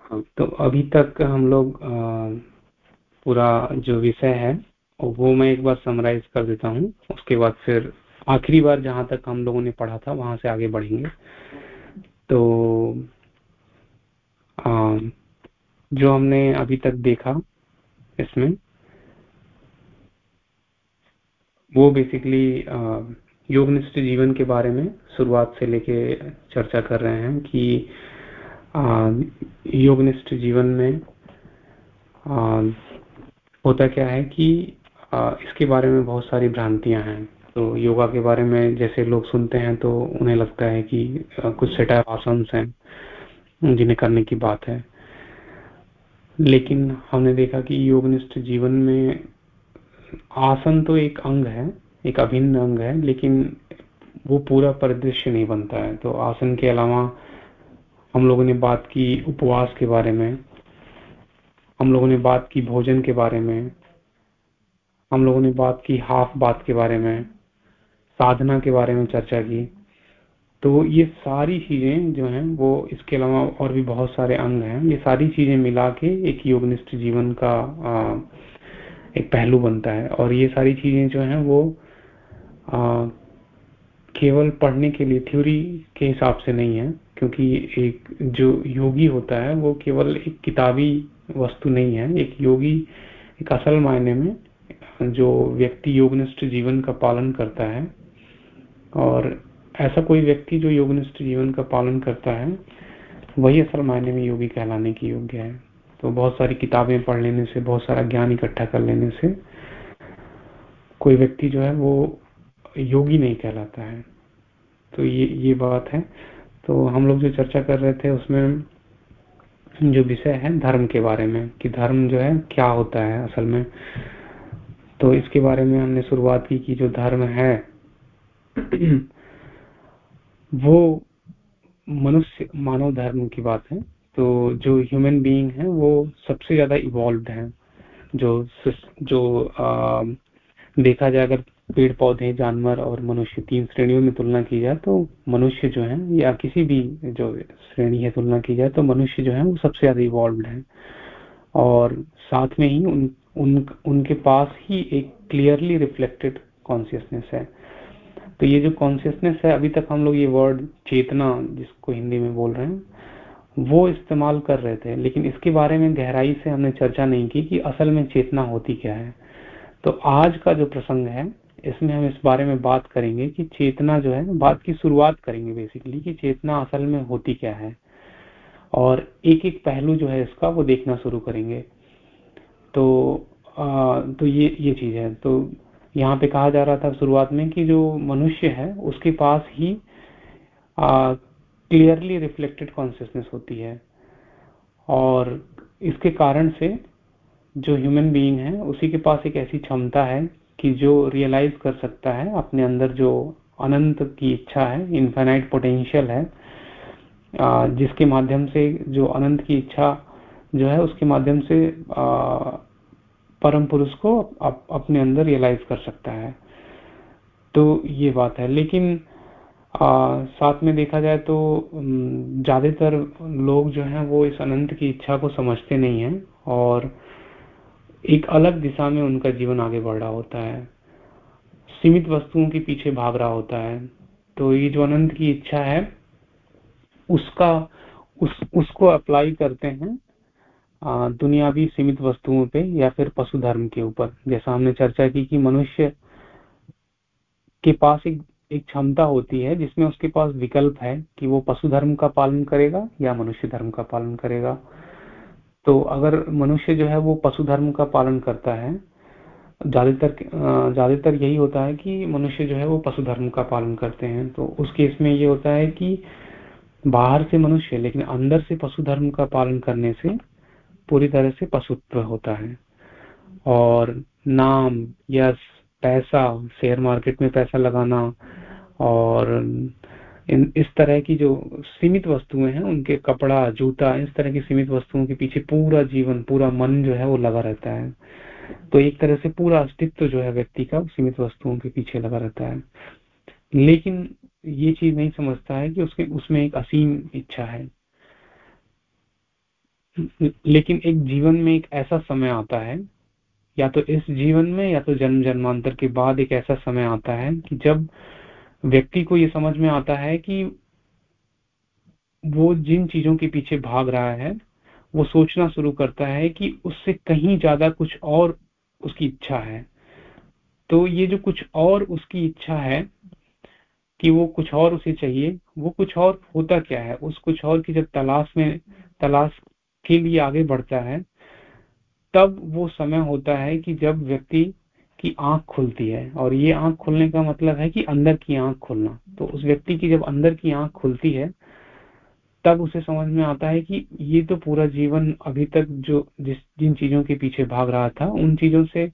हाँ तो अभी तक हम लोग पूरा जो विषय है वो मैं एक बार समराइज कर देता हूँ। उसके बाद फिर आखिरी बार जहाँ तक हम लोगों ने पढ़ा था वहाँ से आगे बढ़ेंगे। तो आ, जो हमने अभी तक देखा इसमें वो बेसिकली योगनिष्ठ जीवन के बारे में शुरुआत से लेके चर्चा कर रहे हैं कि योगनिष्ठ जीवन में आ, होता क्या है कि आ, इसके बारे में बहुत सारी भ्रांतियाँ हैं। तो योगा के बारे में जैसे लोग सुनते हैं तो उन्हें लगता है कि आ, कुछ सेट आसन हैं जिन्हें करने की बात है। लेकिन हमने देखा कि योगनिष्ठ जीवन में आसन तो एक अंग है एक अभिन्न अंग है लेकिन वो पूरा परिदृश्य नहीं बनता है। तो आसन के अलावा हम लोगों ने बात की उपवास के बारे में हम लोगों ने बात की भोजन के बारे में हम लोगों ने बात की हाफ़ बात के बारे में साधना के बारे में चर्चा की। तो ये सारी चीज़ें जो हैं वो इसके अलावा और भी बहुत सारे अंग हैं। ये सारी चीज़ें मिला के एक योगनिष्ठ जीवन का आ, एक पहलू बनता है। और ये सारी चीज़ें जो हैं वो केवल पढ़ने के लिए थ्योरी के हिसाब से नहीं है, क्योंकि एक जो योगी होता है, वो केवल एक किताबी वस्तु नहीं है, एक योगी, एक असल मायने में जो व्यक्ति योगनिष्ठ जीवन का पालन करता है, और ऐसा कोई व्यक्ति जो योगनिष्ठ जीवन का पालन करता है, वही असल मायने में योगी कहलाने की योग्य है। तो बहुत सारी किताबें पढ़ लेने से, बहुत सारा ज्ञान इकट्ठा कर लेने से, कोई व्यक्ति जो है, वो योगी नहीं कहलाता है। तो ये ये बात है। तो हम लोग जो चर्चा कर रहे थे उसमें जो विषय है धर्म के बारे में कि धर्म जो है क्या होता है असल में। तो इसके बारे में हमने शुरुआत की कि जो धर्म है वो मनुष्य मानव धर्म की बात है। तो जो ह्यूमन बीइंग है वो सबसे ज़्यादा इवॉल्व है। जो जो आ, देखा जाए अगर पेड़ पौधे जानवर और मनुष्य तीन श्रेणियों में तुलना की जाए तो मनुष्य जो है या किसी भी जो श्रेणी है तुलना की जाए तो मनुष्य जो है वो सबसे ज़्यादा इवॉल्व है। और साथ में ही उन, उन उनके पास ही एक क्लियरली रिफ्लेक्टेड कॉन्सियसनेस है। तो ये जो कॉन्सियसनेस है अभी तक हम लोग ये वर्ड चेतना जिसको हिंदी में बोल रहे हैं वो इस्तेमाल कर रहे थे। लेकिन इसके बारे में गहराई से हमने चर्चा नहीं की कि असल में चेतना होती क्या है। तो आज का जो प्रसंग है इसमें हम इस बारे में बात करेंगे कि चेतना जो है बात की शुरुआत करेंगे बेसिकली कि चेतना असल में होती क्या है। और एक एक पहलू जो है इसका वो देखना शुरू करेंगे। तो आ, तो ये ये चीज़ है। तो यहाँ पे कहा जा रहा था शुरुआत में कि जो मनुष्य है उसके पास ही क्लियरली रिफ्लेक्टेड कॉन्सियसनेस होती है। और इसके कारण से जो ह्यूमन बीइंग है उसी के पास एक ऐसी क्षमता है कि जो रियलाइज़ कर सकता है अपने अंदर जो अनंत की इच्छा है इन्फाइनाइट पोटेंशियल है जिसके माध्यम से जो अनंत की इच्छा जो है उसके माध्यम से परम पुरुष को अप, अपने अंदर रियलाइज़ कर सकता है। तो ये बात है। लेकिन आ, साथ में देखा जाए तो ज़्यादातर लोग जो हैं वो इस अनंत की इच्छा को समझते नहीं हैं और एक अलग दिशा में उनका जीवन आगे बढ़ रहा होता है। सीमित वस्तुओं के पीछे भाग रहा होता है। तो ये जो अनंत की इच्छा है, उसका, उस, उसको अप्लाई करते हैं दुनियावी सीमित वस्तुओं पे या फिर पशु धर्म के ऊपर। जैसा हमने चर्चा की कि मनुष्य के पास एक एक क्षमता होती है, जिसमें उसके पास विकल्प है कि वो पशु धर्म का पालन करेगा या मनुष्य धर्म का पालन करेगा। तो अगर मनुष्य जो है वो पशु धर्म का पालन करता है, ज़्यादातर ज़्यादातर यही होता है कि मनुष्य जो है वो पशु धर्म का पालन करते हैं। तो उस केस में ये होता है कि बाहर से मनुष्य, लेकिन अंदर से पशु धर्म का पालन करने से पूरी तरह से पशुत्व होता है। और नाम यश पैसा, शेयर मार्केट में पैसा लगाना और इन, इस तरह की जो सीमित वस्तुएँ हैं, उनके कपड़ा, जूता, इस तरह की सीमित वस्तुओं के पीछे पूरा जीवन, पूरा मन जो है वो लगा रहता है। तो एक तरह से पूरा अस्तित्व जो है व्यक्ति का सीमित वस्तुओं के पीछे लगा रहता है। लेकिन ये चीज़ नहीं समझता है कि उसके, उसमें एक असीम इच्छा है। लेकिन एक जीवन में एक ऐसा समय आता है, या तो इस जीवन में या तो जन्म जन्मांतर के बाद एक ऐसा समय आता है कि जब व्यक्ति को ये समझ में आता है कि वो जिन चीज़ों के पीछे भाग रहा है, वो सोचना शुरू करता है कि उससे कहीं ज़्यादा कुछ और उसकी इच्छा है। तो ये जो कुछ और उसकी इच्छा है कि वो कुछ और उसे चाहिए, वो कुछ और होता क्या है? उस कुछ और की जब तलाश में, तलाश के लिए आगे बढ़ता है, तब वो समय होता है कि जब व्यक्ति की आँख खुलती है और ये आँख खुलने का मतलब है कि अंदर की आँख खुलना। तो उस व्यक्ति की जब अंदर की आँख खुलती है, तब उसे समझ में आता है कि ये तो पूरा जीवन अभी तक जो जिस, जिन चीज़ों के पीछे भाग रहा था, उन चीज़ों से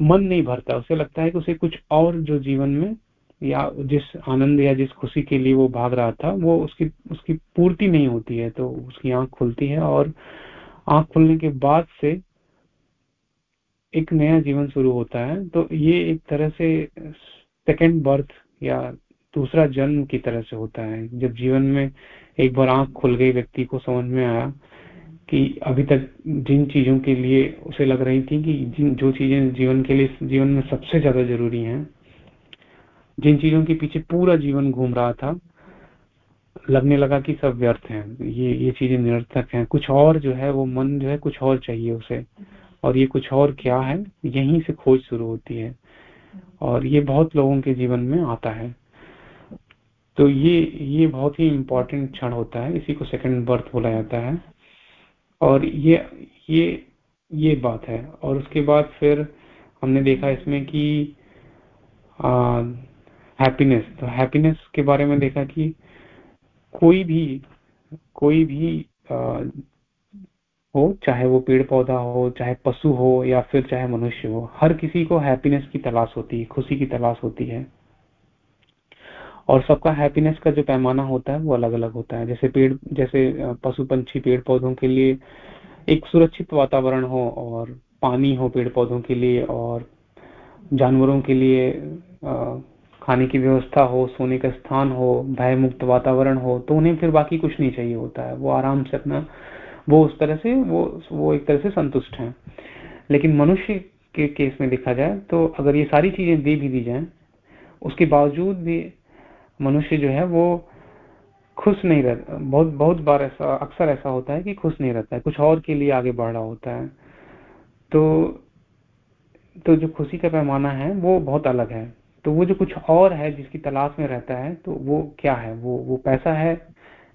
मन नहीं भरता। उसे लगता है कि उसे कुछ और जो जीवन में या जिस आनंद या जिस खुशी के लिए वो भाग रहा था, वो उसकी उसकी पूर्ति नहीं होती है। तो उसकी आँख खुलती है और आँख खुलने के बाद से एक नया जीवन शुरू होता है तो ये एक तरह से सेकेंड बर्थ या दूसरा जन्म की तरह से होता है। जब जीवन में एक बार आँख खुल गई, व्यक्ति को समझ में आया कि अभी तक जिन चीज़ों के लिए उसे लग रही थी कि जिन, जो चीज़ें जीवन के लिए, जीवन में सबसे ज़्यादा ज़रूरी हैं, जिन चीज़ों के पीछे पूरा जीवन घूम रहा था, लगने लगा कि सब व्यर्थ हैं। ये ये चीज़ें निरर्थक हैं। कुछ और जो है, वो मन जो है, कुछ और चाहिए उसे। और ये कुछ और क्या है? यहीं से खोज शुरू होती है। और ये बहुत लोगों के जीवन में आता है। तो ये ये बहुत ही इम्पोर्टेंट क्षण होता है। इसी को सेकंड बर्थ बोला जाता है। और ये ये ये बात है। और उसके बाद फिर हमने देखा इसमें कि हैप्पीनेस तो हैप्पीनेस के बारे में देखा कि कोई भी कोई भी हो, चाहे वो पेड़ पौधा हो, चाहे पशु हो या फिर चाहे मनुष्य हो, हर किसी को हैप्पीनेस की तलाश होती है, खुशी की तलाश होती है। और सबका हैप्पीनेस का जो पैमाना होता है, वो अलग अलग होता है। जैसे पेड़, जैसे पशु पंछी पेड़ पौधों के लिए एक सुरक्षित वातावरण हो और पानी हो पेड़ पौधों के लिए और जानवरों के लिए खाने की व्यवस्था हो, सोने का स्थान हो, भयमुक्त वातावरण हो तो उन्हें फिर बाकी कुछ नहीं चाहिए होता है। वो आराम से अपना वो उस तरह से, वो वो एक तरह से संतुष्ट हैं। लेकिन मनुष्य के केस में देखा जाए तो अगर ये सारी चीज़ें दे भी दी जाए, उसके बावजूद भी मनुष्य जो है वो खुश नहीं रहता बहुत बहुत बार ऐसा, अक्सर ऐसा होता है कि खुश नहीं रहता है, कुछ और के लिए आगे बढ़ रहा होता है। तो तो जो खुशी का पैमाना है, वो बहुत अलग है। तो वो जो कुछ और है जिसकी तलाश में रहता है तो वो क्या है? वो वो पैसा है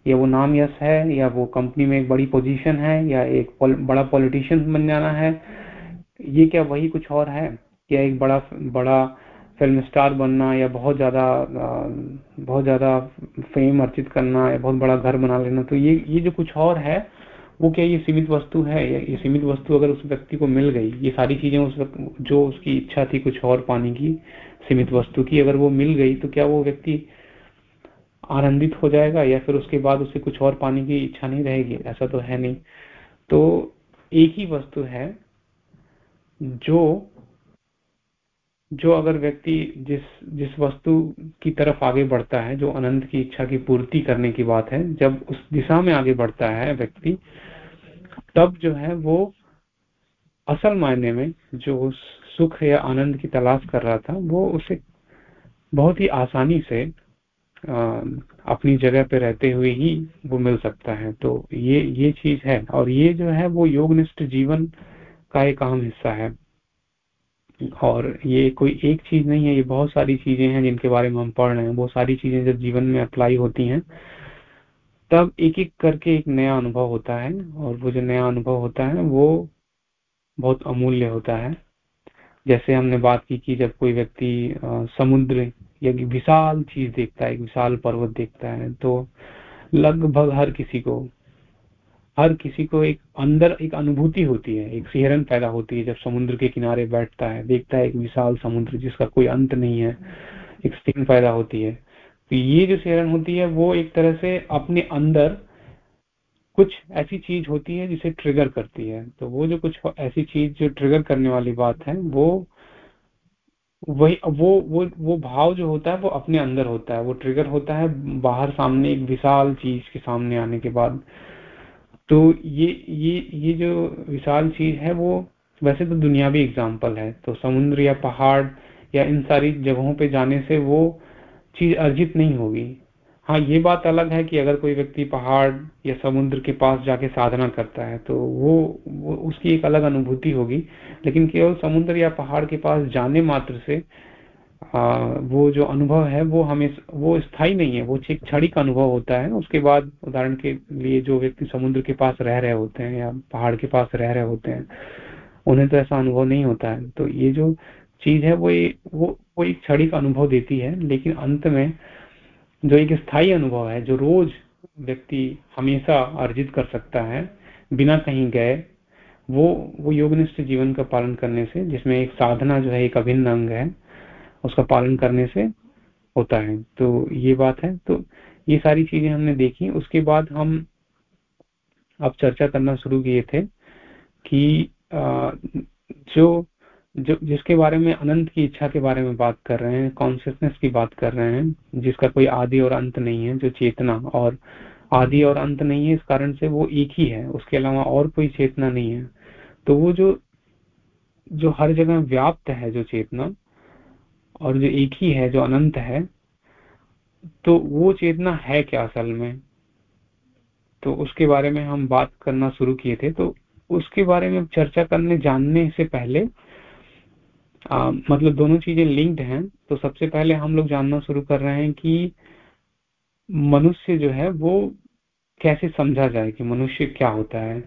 या वो नाम यश है या वो कंपनी में एक बड़ी पोजीशन है या एक पॉल, बड़ा पॉलिटिशियन बन जाना है ये क्या वही कुछ और है? या एक बड़ा बड़ा फ़िल्म स्टार बनना या बहुत ज़्यादा बहुत ज़्यादा फेम अर्जित करना या बहुत बड़ा घर बना लेना तो ये ये जो कुछ और है वो क्या ये सीमित वस्तु है? या ये सीमित वस्तु अगर उस व्यक्ति को मिल गई ये सारी चीज़ें उस वक्त जो उसकी इच्छा थी कुछ और पाने की सीमित वस्तु की अगर वो मिल गई तो क्या वो व्यक्ति आनंदित हो जाएगा या फिर उसके बाद उसे कुछ और पाने की इच्छा नहीं रहेगी, ऐसा तो है नहीं। तो एक ही वस्तु है जो जो अगर व्यक्ति जिस जिस वस्तु की तरफ़ आगे बढ़ता है, जो अनंत की इच्छा की पूर्ति करने की बात है, जब उस दिशा में आगे बढ़ता है व्यक्ति, तब जो है वो असल मायने में जो सुख या आनंद की तलाश कर रहा था, वो उसे बहुत ही आसानी से अपनी जगह पे रहते हुए ही वो मिल सकता है। तो ये ये चीज़ है। और ये जो है वो योगनिष्ठ जीवन का एक अहम हिस्सा है। और ये कोई एक चीज़ नहीं है, ये बहुत सारी चीज़ें हैं जिनके बारे में हम पढ़ रहे हैं। वो सारी चीज़ें जब जीवन में अप्लाई होती हैं, तब एक एक करके एक नया अनुभव होता है। और वो जो नया अनुभव होता है, वो बहुत अमूल्य होता है। जैसे हमने बात की कि जब कोई व्यक्ति समुद्र या विशाल चीज़ देखता है, एक विशाल पर्वत देखता है तो लगभग हर किसी को, हर किसी को एक अंदर एक अनुभूति होती है, एक सिहरन पैदा होती है जब समुद्र के किनारे बैठता है, देखता है एक विशाल समुद्र जिसका कोई अंत नहीं है, एक स्थिन पैदा होती है। तो ये जो सिहरन होती है, वो एक तरह से अपने अंदर कुछ ऐसी चीज़ होती है जिसे ट्रिगर करती है। तो वो जो कुछ ऐसी चीज़ जो ट्रिगर करने वाली बात है, वो वही, वो वो वो भाव जो होता है, वो अपने अंदर होता है, वो ट्रिगर होता है बाहर सामने एक विशाल चीज़ के सामने आने के बाद। तो ये ये ये जो विशाल चीज़ है, वो वैसे तो दुनिया भी एग्ज़ाम्पल है। तो समुद्र या पहाड़ या इन सारी जगहों पे जाने से वो चीज़ अर्जित नहीं होगी। हाँ ये बात अलग है कि अगर कोई व्यक्ति पहाड़ या समुद्र के पास जाके साधना करता है तो वो, वो उसकी एक अलग अनुभूति होगी। लेकिन केवल समुद्र या पहाड़ के पास जाने मात्र से आ, वो जो अनुभव है वो हमें वो स्थायी नहीं है। वो एक क्षणिक अनुभव होता है। उसके बाद उदाहरण के लिए जो व्यक्ति समुद्र के पास रह रहे होते हैं या पहाड़ के पास रह रहे होते हैं उन्हें तो ऐसा अनुभव नहीं होता है। तो ये जो चीज़ है वो वो वो एक छड़ी का अनुभव देती है लेकिन अंत में जो एक स्थायी अनुभव है, जो रोज व्यक्ति हमेशा अर्जित कर सकता है, बिना कहीं गए, वो वो योगनिष्ठ जीवन का पालन करने से, जिसमें एक साधना जो है, एक अभिन्न अंग है, उसका पालन करने से होता है। तो ये बात है। तो ये सारी चीज़ें हमने देखी। उसके बाद हम अब चर्चा करना शुरू किए थे कि जो जो, जिसके बारे में, अनंत की इच्छा के बारे में बात कर रहे हैं कॉन्शियसनेस की बात कर रहे हैं, जिसका कोई आदि और अंत नहीं है, जो चेतना और आदि और अंत नहीं है, इस कारण से वो एक ही है, उसके अलावा और कोई चेतना नहीं है। तो वो जो जो हर जगह व्याप्त है, जो चेतना, और जो एक ही है, जो अनंत है तो वो चेतना है क्या असल में? तो उसके बारे में हम बात करना शुरू किए थे तो उसके बारे में चर्चा करने, जानने से पहले आ, मतलब दोनों चीज़ें लिंक्ड हैं तो सबसे पहले हम लोग जानना शुरू कर रहे हैं कि मनुष्य जो है वो कैसे समझा जाए कि मनुष्य क्या होता है।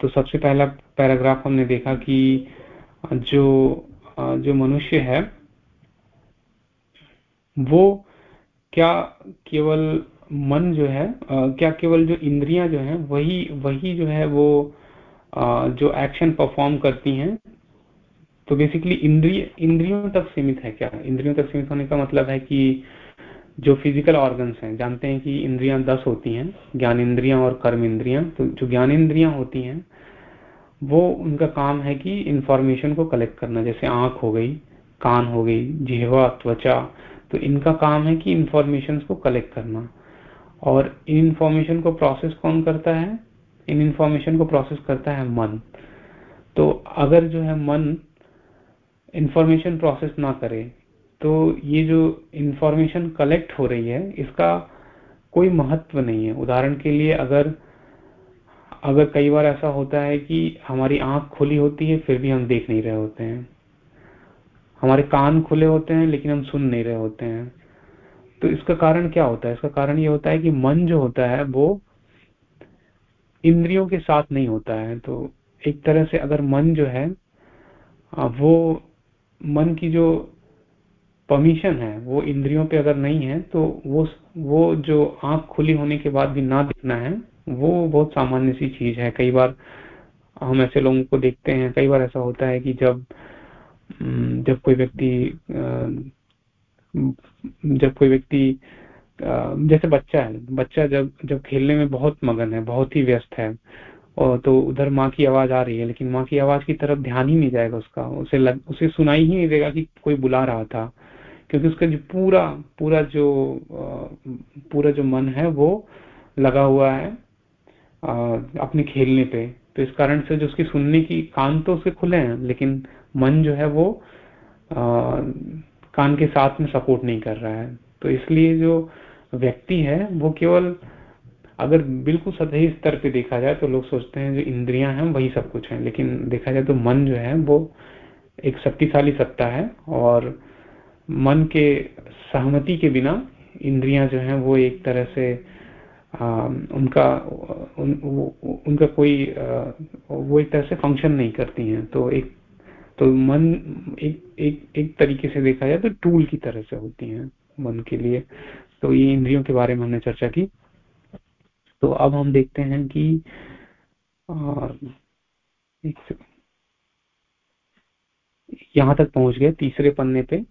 तो सबसे पहला पैराग्राफ हमने देखा कि जो जो मनुष्य है वो क्या केवल मन जो है क्या केवल जो इंद्रियाँ जो है वही वही जो है वो जो एक्शन परफॉर्म करती हैं तो बेसिकली इंद्रिय, इंद्रियों तक सीमित है क्या? इंद्रियों तक सीमित होने का मतलब है कि जो फ़िज़िकल ऑर्गन्स हैं, जानते हैं कि इंद्रियाँ दस होती हैं ज्ञान इंद्रियाँ और कर्म इंद्रियाँ तो जो ज्ञान इंद्रियाँ होती हैं, वो उनका काम है कि इंफॉर्मेशन को कलेक्ट करना, जैसे आँख हो गई, कान हो गई, जिहवा, त्वचा तो इनका काम है कि इंफॉर्मेशन को कलेक्ट करना। और इन इंफॉर्मेशन को प्रोसेस कौन करता है? इन इंफॉर्मेशन को प्रोसेस करता है मन। तो अगर जो है मन इंफॉर्मेशन प्रोसेस ना करे तो ये जो इंफॉर्मेशन कलेक्ट हो रही है, इसका कोई महत्व नहीं है। उदाहरण के लिए अगर अगर कई बार ऐसा होता है कि हमारी आँख खुली होती है, फिर भी हम देख नहीं रहे होते हैं। हमारे कान खुले होते हैं, लेकिन हम सुन नहीं रहे होते हैं। तो इसका कारण क्या होता है? इसका कारण ये होता है कि मन जो होता है, वो इंद्रियों के साथ नहीं होता है। तो एक तरह से अगर मन जो है, वो मन की जो परमिशन है, वो इंद्रियों पे अगर नहीं है तो वो वो जो आँख खुली होने के बाद भी ना दिखना है, वो बहुत सामान्य सी चीज़ है। कई बार हम ऐसे लोगों को देखते हैं, कई बार ऐसा होता है कि जब जब कोई व्यक्ति जब कोई व्यक्ति जैसे बच्चा है, बच्चा जब जब खेलने में बहुत मगन है, बहुत ही व्यस्त है तो उधर माँ की आवाज़ आ रही है लेकिन माँ की आवाज़ की तरफ़ ध्यान ही नहीं जाएगा उसका। उसे लग, उसे सुनाई ही नहीं देगा कि कोई बुला रहा था क्योंकि उसका जो पूरा पूरा जो पूरा जो मन है वो लगा हुआ है अपने खेलने पे। तो इस कारण से जो उसकी सुनने की कान तो उसके खुले हैं लेकिन मन जो है वो आ, कान के साथ में सपोर्ट नहीं कर रहा है। तो इसलिए जो व्यक्ति है वो केवल अगर बिल्कुल सतही स्तर पे देखा जाए तो लोग सोचते हैं जो इंद्रियाँ हैं वही सब कुछ है। लेकिन देखा जाए तो मन जो है वो एक शक्तिशाली सत्ता है और मन के सहमति के बिना इंद्रियाँ जो हैं वो एक तरह से आ, उनका उन, उनका कोई आ, वो एक तरह से फ़ंक्शन नहीं करती हैं। तो एक तो मन एक एक एक तरीके से देखा जाए तो टूल की तरह से होती हैं मन के लिए। तो ये इंद्रियों के बारे में हमने चर्चा की। तो अब हम देखते हैं कि यहाँ तक पहुँच गए तीसरे पन्ने पे।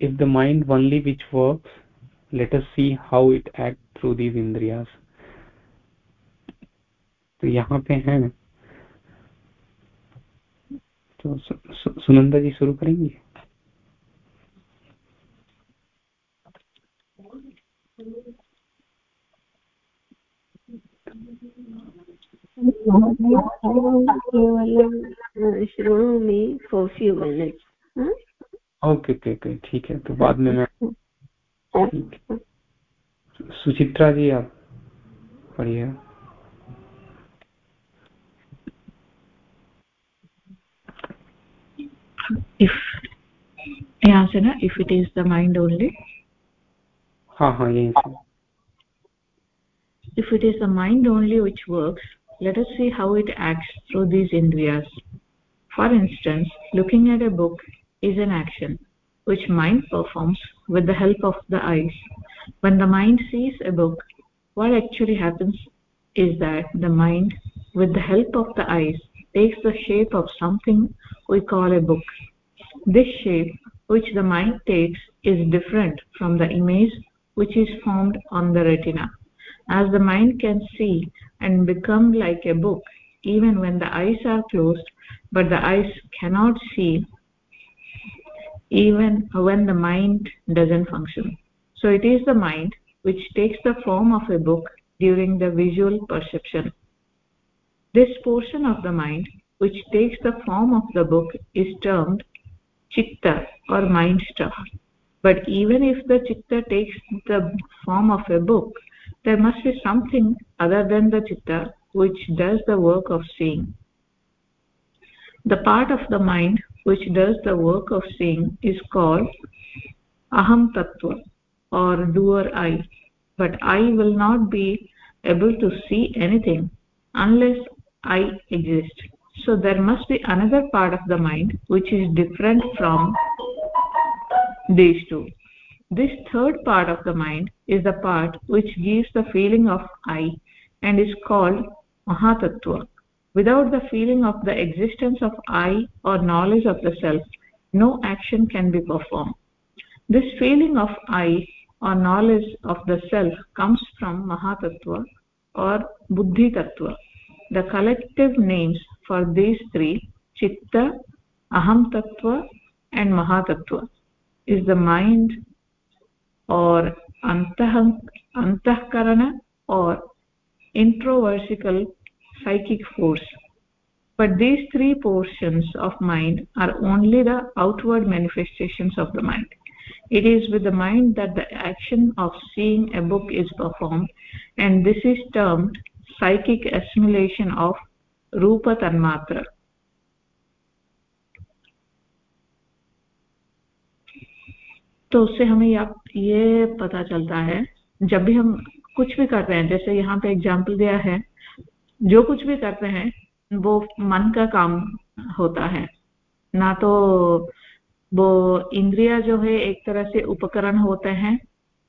If the mind only which work let us see how it act through these इंद्रियास। तो यहाँ पे है। तो सु, सु, सुनंदा जी शुरू करेंगे? ओके ओके ओके ठीक है तो बाद में मैं सुचित्रा जी आप पढ़िए। यहाँ से ना if it is the mind only हाँ हाँ यही if it is the mind only which works let us see how it acts through these indriyas. For instance looking at a book is an action which mind performs with the help of the eyes. When the mind sees a book what actually happens is that the mind with the help of the eyes takes the shape of something we call a book. This shape which the mind takes is different from the image which is formed on the retina as the mind can see and become like a book even when the eyes are closed but the eyes cannot see even when the mind doesn't function. So it is the mind which takes the form of a book during the visual perception. This portion of the mind which takes the form of the book is termed chitta or mind stuff. But even if the chitta takes the form of a book there must be something other than the chitta which does the work of seeing. The part of the mind which does the work of seeing is called aham tattva or doer i but i will not be able to see anything unless i exist. So there must be another part of the mind which is different from these two this third part of the mind is the part which gives the feeling of i and is called mahatattva. Without the feeling of the existence of i or knowledge of the self no action can be performed. This feeling of i or knowledge of the self comes from mahatattva or buddhi tattva the collective names for these three chitta aham tattva and mahatattva is the mind or antah antahkarana or introversical psychic force. But these three portions of mind are only the outward manifestations of the mind. It is with the mind that the action of seeing a book is performed and this is termed psychic assimilation of rupa tanmatra. तो उससे हमें ये पता चलता है, जब भी हम कुछ भी करते हैं, जैसे यहाँ पे एग्ज़ाम्पल दिया है, जो कुछ भी करते हैं, वो मन का काम होता है। ना तो वो इंद्रिया जो है, एक तरह से उपकरण होते हैं,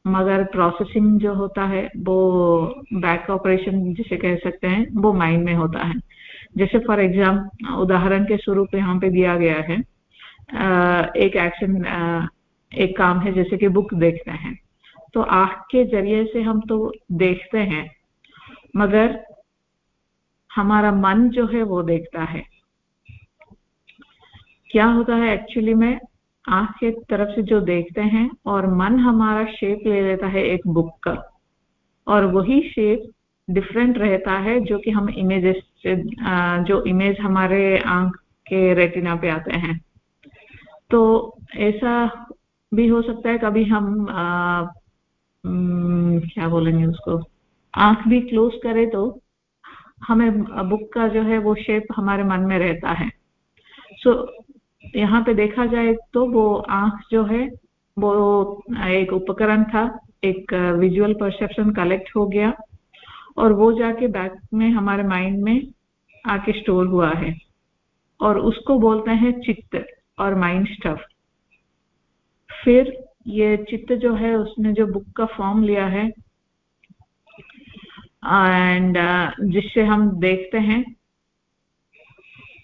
मगर प्रोसेसिंग जो होता है, वो बैक ऑपरेशन जिसे कह सकते हैं, वो माइंड में होता है। जैसे फॉर एग्ज़ाम उदाहरण के स्वरूप यहाँ पे दिया गया है एक एक्शन एक काम है, जैसे कि बुक देखते हैं। तो आँख के ज़रिए से हम तो देखते हैं, मगर हमारा मन जो है वो देखता है। क्या होता है एक्चुअली में, आँख के तरफ़ से जो देखते हैं और मन हमारा शेप ले लेता है एक बुक का, और वही शेप डिफरेंट रहता है जो कि हम इमेजेस से जो इमेज हमारे आँख के रेटिना पे आते हैं। तो ऐसा भी हो सकता है कभी हम आ, क्या बोलेंगे उसको आँख भी क्लोज करे तो हमें बुक का जो है वो शेप हमारे मन में रहता है। सो so, यहाँ पे देखा जाए तो वो आँख जो है वो एक उपकरण था एक विजुअल परसेप्शन कलेक्ट हो गया और वो जाके बैक में हमारे माइंड में आके स्टोर हुआ है। और उसको बोलते हैं चित्त और माइंड स्टफ़ फिर ये चित्त जो है, उसने जो बुक का फॉर्म लिया है एंड जिससे हम देखते हैं,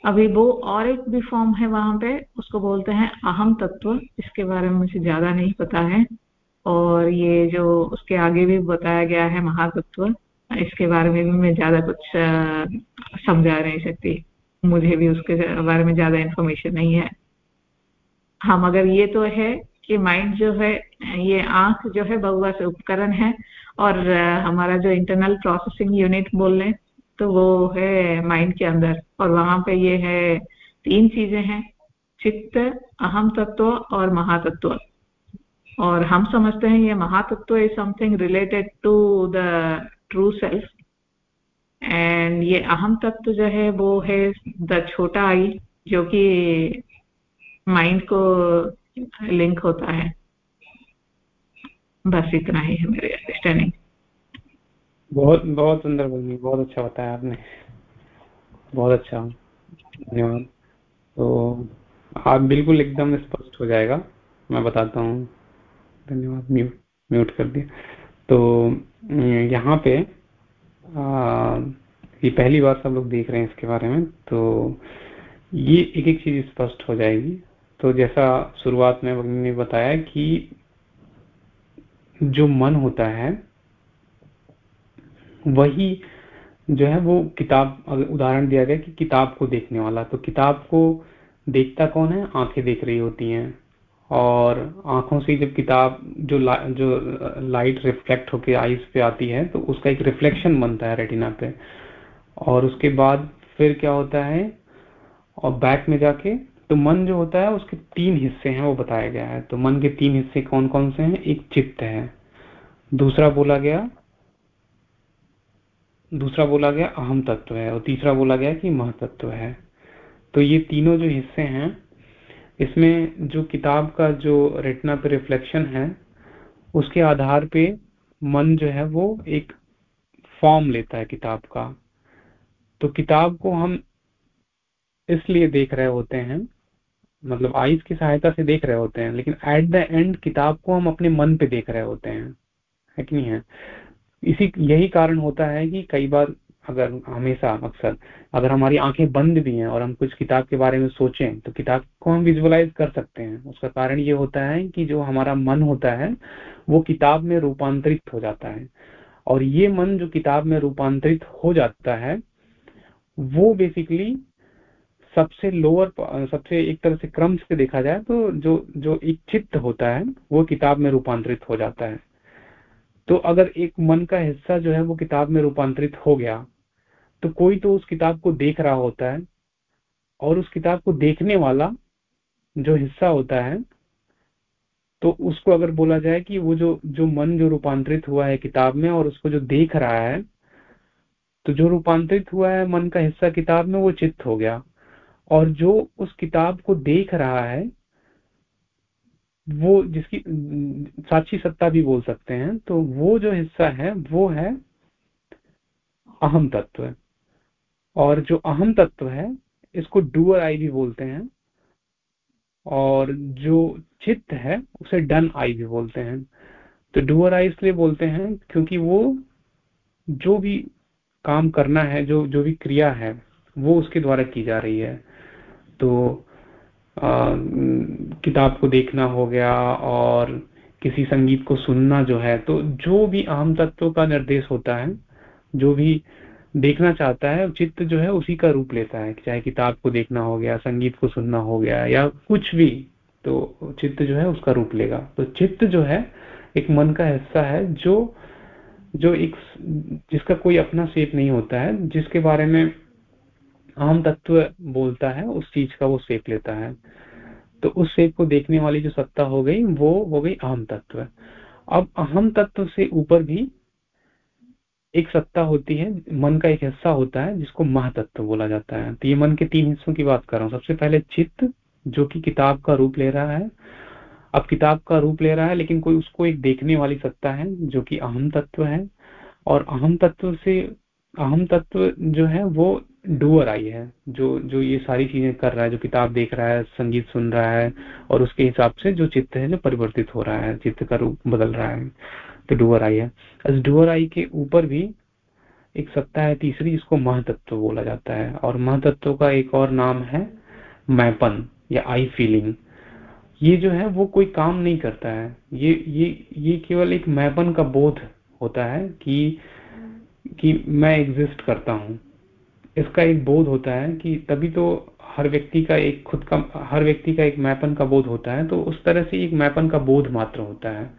अभी वो और एक भी फॉर्म है वहाँ पे, उसको बोलते हैं अहम तत्व। इसके बारे में मुझे ज़्यादा नहीं पता है। और ये जो उसके आगे भी बताया गया है महातत्व, इसके बारे में भी मैं ज़्यादा कुछ समझा नहीं सकती। मुझे भी उसके बारे में ज़्यादा इंफॉर्मेशन नहीं है। हाँ मगर ये तो है कि माइंड जो है, ये आँख जो है बहुआ से उपकरण है और हमारा जो इंटरनल प्रोसेसिंग यूनिट बोल रहे तो वो है माइंड के अंदर और वहाँ पे ये है, तीन चीज़ें हैं, चित्त, अहम तत्व और महातत्व। और हम समझते हैं ये महातत्व is something related to the true self and ये अहम तत्व जो है वो है द छोटा आई, जो कि माइंड को लिंक होता है। बस इतना ही है मेरे अंडरस्टैंडिंग बहुत बहुत सुंदर बोली, बहुत अच्छा बताया आपने। बहुत अच्छा धन्यवाद। तो आप बिल्कुल एकदम स्पष्ट हो जाएगा, मैं बताता हूँ। धन्यवाद म्यूट म्यूट कर दिया। तो यहाँ पे ये पहली बार सब लोग देख रहे हैं इसके बारे में तो ये एक एक चीज़ स्पष्ट हो जाएगी। तो जैसा शुरुआत में ने बताया कि जो मन होता है वही जो है वो किताब उदाहरण दिया गया कि किताब को देखने वाला। तो किताब को देखता कौन है? आँखें देख रही होती हैं। और आँखों से जब किताब जो ला, जो लाइट रिफ्लेक्ट होकर आईज पे आती है तो उसका एक रिफ्लेक्शन बनता है रेटिना पे। और उसके बाद फिर क्या होता है? और बैक में जाके तो मन जो होता है, उसके तीन हिस्से हैं, वो बताया गया है। तो मन के तीन हिस्से कौन कौन से हैं? एक चित्त है। दूसरा बोला गया, दूसरा बोला गया अहम तत्व है, और तीसरा बोला गया कि महतत्व है। तो ये तीनों जो हिस्से हैं, इसमें जो किताब का जो रेटना पे रिफ्लेक्शन है, उसके आधार पे मन जो है, वो एक फॉर्म लेता है किताब का। तो किताब को हम इसलिए देख रहे होते हैं मतलब आईज की सहायता से देख रहे होते हैं, लेकिन एट द एंड किताब को हम अपने मन पे देख रहे होते हैं, है कि नहीं है? इसी, यही कारण होता है कि कई बार अगर हमेशा अक्सर, अगर हमारी आँखें बंद भी हैं और हम कुछ किताब के बारे में सोचें तो किताब को हम विजुअलाइज कर सकते हैं। उसका कारण ये होता है कि जो हमारा मन होता है, वो किताब में रूपांतरित हो जाता है। और ये मन जो किताब में रूपांतरित हो जाता है, वो बेसिकली सबसे लोअर सबसे एक तरह से क्रम से देखा जाए तो जो जो एक चित्त होता है, वो किताब में रूपांतरित हो जाता है। तो अगर एक मन का हिस्सा जो है वो किताब में रूपांतरित हो गया तो कोई तो उस किताब को देख रहा होता है और उस किताब को देखने वाला जो हिस्सा होता है तो उसको अगर बोला जाए कि वो जो जो मन जो रूपांतरित हुआ है किताब में और उसको जो देख रहा है तो जो रूपांतरित हुआ है मन का हिस्सा किताब में, वो चित्त हो गया। और जो उस किताब को देख रहा है, वो जिसकी, साक्षी सत्ता भी बोल सकते हैं तो वो जो हिस्सा है, वो है अहम तत्व। और जो अहम तत्व है, इसको डूअर आई भी बोलते हैं, और जो चित्त है, उसे डन आई भी बोलते हैं। तो डूअर आई इसलिए बोलते हैं, क्योंकि वो जो भी काम करना है, जो जो भी क्रिया है, वो उसके द्वारा की जा रही है। तो आ, किताब को देखना हो गया और किसी संगीत को सुनना जो है तो जो भी आम तत्व का निर्देश होता है जो भी देखना चाहता है चित्त जो है उसी का रूप लेता है चाहे किताब को देखना हो गया संगीत को सुनना हो गया या कुछ भी तो चित्त जो है उसका रूप लेगा। तो चित्त जो है एक मन का हिस्सा है जो जो एक जिसका कोई अपना शेप नहीं होता है जिसके बारे में अहम तत्व बोलता है, उस चीज़ का वो शेप लेता है। तो उस शेप को देखने वाली जो सत्ता हो गई, वो हो गई अहम तत्व। अब अहम तत्व से ऊपर भी एक सत्ता होती है, मन का एक हिस्सा होता है, जिसको महातत्व बोला जाता है। तो ये मन के तीन हिस्सों की बात कर रहा हूँ। सबसे पहले चित्त, जो कि किताब का रूप ले रहा है। अब किताब का रूप ले रहा है, लेकिन कोई उसको एक देखने वाली सत्ता है, जो कि अहम तत्व है। और अहम तत्व से, अहम तत्व जो है, वो डूअर आई है, जो जो ये सारी चीज़ें कर रहा है, जो किताब देख रहा है, संगीत सुन रहा है, और उसके हिसाब से जो चित्त है, जो परिवर्तित हो रहा है, चित्त का रूप बदल रहा है तो डूअर आई है। इस डूअर आई के ऊपर भी एक सत्ता है, तीसरी जिसको महतत्व बोला जाता है, और महतत्व का एक और नाम है, मैपन, या आई फीलिंग। ये जो है, वो कोई काम नहीं करता है। ये ये ये केवल एक मैपन का बोध होता है कि कि मैं एग्जिस्ट करता हूँ। इसका एक बोध होता है कि तभी तो हर व्यक्ति का एक खुद का, हर व्यक्ति का एक मैपन का बोध होता है तो उस तरह से एक मैपन का बोध मात्र होता है।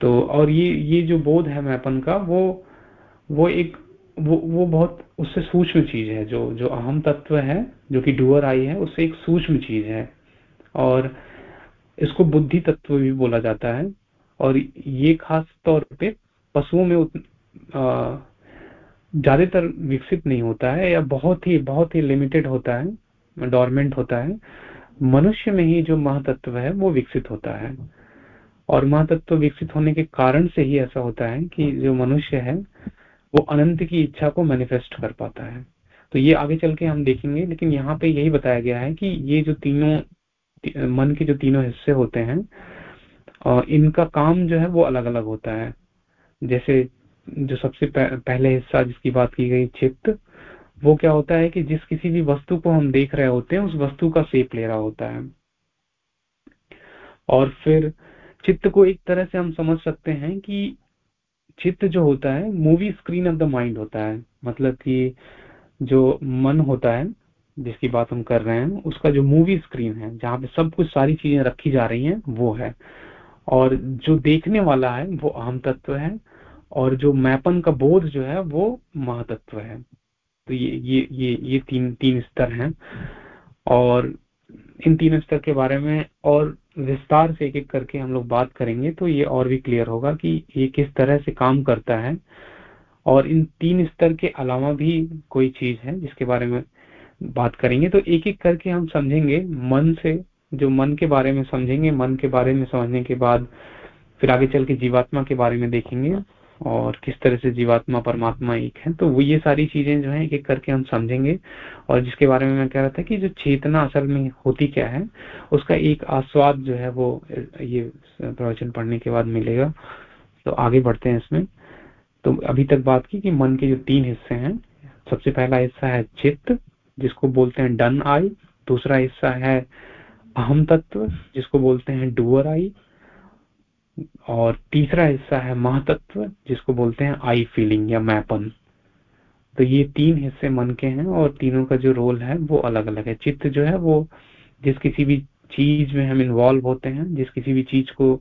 तो और ये ये जो बोध है मैपन का, वो वो एक, वो वो बहुत उससे सूक्ष्म चीज़ है, जो जो अहम तत्व है, जो कि डुअर आई है, उससे एक सूक्ष्म चीज़ है। और इसको बुद्धि तत्व भी बोला जाता है। और ये खास तौर पे पशुओं में ज़्यादातर विकसित नहीं होता है या बहुत ही बहुत ही लिमिटेड होता है डॉर्मेंट होता है। मनुष्य में ही जो महातत्व है, वो विकसित होता है। और महातत्व विकसित होने के कारण से ही ऐसा होता है कि जो मनुष्य है, वो अनंत की इच्छा को मैनिफेस्ट कर पाता है। तो ये आगे चल के हम देखेंगे, लेकिन यहाँ पे यही बताया गया है कि ये जो तीनों, मन के जो तीनों हिस्से होते हैं इनका काम जो है वो अलग अलग होता है। जैसे जो सबसे पहले हिस्सा जिसकी बात की गई चित्त, वो क्या होता है कि जिस किसी भी वस्तु को हम देख रहे होते हैं, उस वस्तु का सेप ले रहा होता है। और फिर चित्त को एक तरह से हम समझ सकते हैं कि चित्त जो होता है movie screen of the mind होता है। मतलब कि जो मन होता है, जिसकी बात हम कर रहे हैं, उसका जो मूवी स्क्रीन है, जहाँ पे सब कुछ सारी चीज़ें रखी जा रही हैं, वो है। और जो देखने वाला है, वो अहम तत्व है। और जो मैपन का बोध जो है, वो महातत्व है। तो ये ये ये ये तीन तीन स्तर हैं। और इन तीन स्तर के बारे में और विस्तार से एक एक करके हम लोग बात करेंगे तो ये और भी क्लियर होगा कि ये किस तरह से काम करता है। और इन तीन स्तर के अलावा भी कोई चीज़ है जिसके बारे में बात करेंगे तो एक एक करके हम समझेंगे मन से। जो मन के बारे में समझेंगे, मन के बारे में समझने के बाद फिर आगे चल के जीवात्मा के बारे में देखेंगे। और किस तरह से जीवात्मा, परमात्मा एक है तो वो ये सारी चीज़ें जो है एक एक करके हम समझेंगे। और जिसके बारे में मैं कह रहा था कि जो चेतना असल में होती क्या है, उसका एक आस्वाद जो है वो, ये प्रवचन पढ़ने के बाद मिलेगा। तो आगे बढ़ते हैं इसमें। तो अभी तक बात की कि मन के जो तीन हिस्से हैं, सबसे पहला हिस्सा है चित्त, जिसको बोलते हैं डन आई। दूसरा हिस्सा है अहम तत्व, जिसको बोलते हैं डुअर आई। और तीसरा हिस्सा है महातत्व जिसको बोलते हैं आई फीलिंग या मैपन। तो ये तीन हिस्से मन के हैं और तीनों का जो रोल है वो अलग अलग है। चित्त जो है वो जिस किसी भी चीज़ में हम इन्वॉल्व होते हैं जिस किसी भी चीज़ को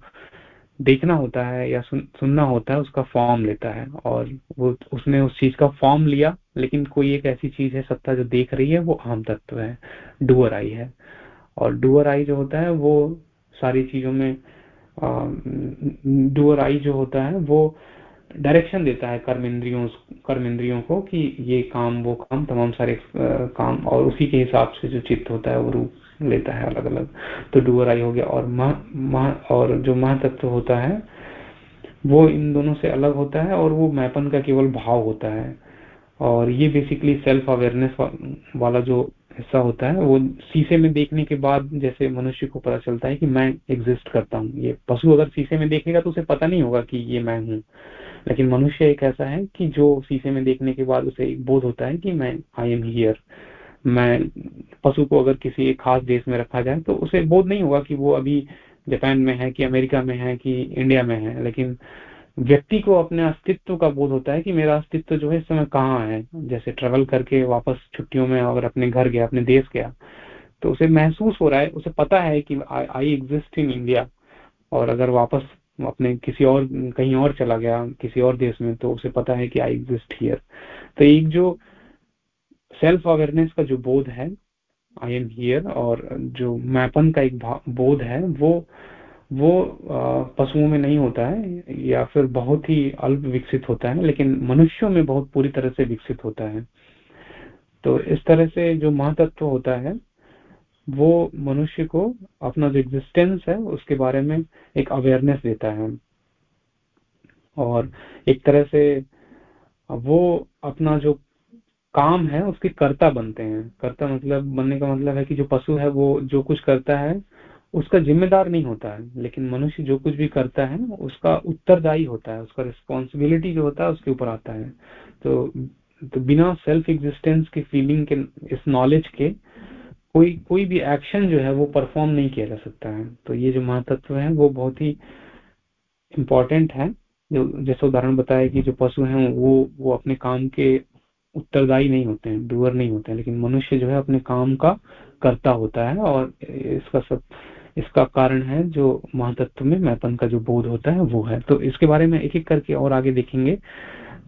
देखना होता है या सुन, सुनना होता है उसका फॉर्म लेता है और वो उसने उस चीज़ का फॉर्म लिया लेकिन कोई एक ऐसी चीज़ है सत्ता जो देख रही है वो आम तत्व है डुअर आई है। और डुअर आई जो होता है वो सारी चीज़ों में डुअर आई जो होता है वो डायरेक्शन देता है कर्म इंद्रियों कर्म इंद्रियों को कि ये काम वो काम तमाम सारे काम और उसी के हिसाब से जो चित्त होता है वो रूप लेता है अलग अलग तो डुअर आई हो गया और मह, मह और जो महातत्व होता है वो इन दोनों से अलग होता है और वो मैपन का केवल भाव होता है। और ये बेसिकली सेल्फ अवेयरनेस वाला जो हिस्सा होता है, वो शीशे में देखने के बाद जैसे मनुष्य को पता चलता है कि मैं एग्जिस्ट करता हूँ। ये पशु अगर शीशे में देखेगा तो उसे पता नहीं होगा कि ये मैं हूँ। लेकिन मनुष्य एक ऐसा है कि जो शीशे में देखने के बाद उसे बोध होता है कि मैं आई एम हियर मैं पशु को अगर किसी एक खास देश में रखा जाए तो उसे बोध नहीं होगा कि वो अभी जापान में है, कि अमेरिका में है, कि इंडिया में है। लेकिन व्यक्ति को अपने अस्तित्व का बोध होता है कि मेरा अस्तित्व जो है इस समय कहाँ है। जैसे ट्रेवल करके वापस छुट्टियों में अगर अपने घर गया, अपने देश गया तो उसे महसूस हो रहा है, उसे पता है कि आई एग्जिस्ट इन इंडिया और अगर वापस अपने किसी और, कहीं और चला गया, किसी और देश में तो उसे पता है कि आई एग्जिस्ट हियर तो एक जो सेल्फ अवेयरनेस का जो बोध है आई एम हियर और जो मैपन का एक बोध है, वो वो पशुओं में नहीं होता है, या फिर बहुत ही अल्प विकसित होता है, लेकिन मनुष्यों में बहुत पूरी तरह से विकसित होता है। तो इस तरह से जो महातत्व होता है, वो मनुष्य को अपना जो एग्जिस्टेंस है, उसके बारे में एक अवेयरनेस देता है। और एक तरह से वो अपना जो काम है, उसके कर्ता बनते हैं। कर्ता मतलब बनने का मतलब है कि जो पशु है, वो जो कुछ करता है उसका जिम्मेदार नहीं होता है लेकिन मनुष्य जो कुछ भी करता है उसका उत्तरदायी होता है उसका रिस्पॉन्सिबिलिटी जो होता है उसके ऊपर आता है। तो, तो बिना सेल्फ एग्जिस्टेंस के फीलिंग के इस नॉलेज के कोई कोई भी एक्शन जो है वो परफॉर्म नहीं किया जा सकता है। तो ये जो महातत्व है वो बहुत ही इम्पोर्टेंट है। जो जैसे उदाहरण बताया कि जो पशु हैं वो वो अपने काम के उत्तरदायी नहीं होते हैं डूअर नहीं होते हैं लेकिन मनुष्य जो है अपने काम का करता होता है और इसका सब इसका कारण है जो महातत्व में मैपन का जो बोध होता है वो है। तो इसके बारे में एक एक करके और आगे देखेंगे।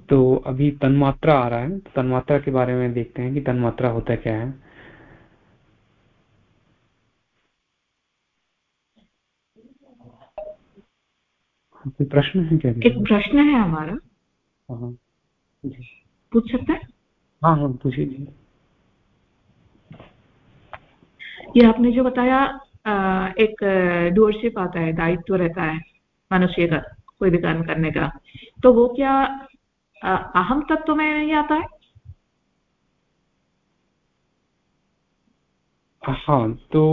तो अभी तन्मात्रा आ रहा है। तन्मात्रा के बारे में देखते हैं कि तन्मात्रा होता क्या है। कोई प्रश्न है क्या एक प्रश्न है हमारा। हाँ। पूछ सकते हैं? हाँ हाँ पूछिए। ये आपने जो बताया एक डूअरशिप आता है दायित्व रहता है मनुष्य का कोई भी काम करने का। तो वो क्या अहम तत्व में नहीं आता है? हाँ तो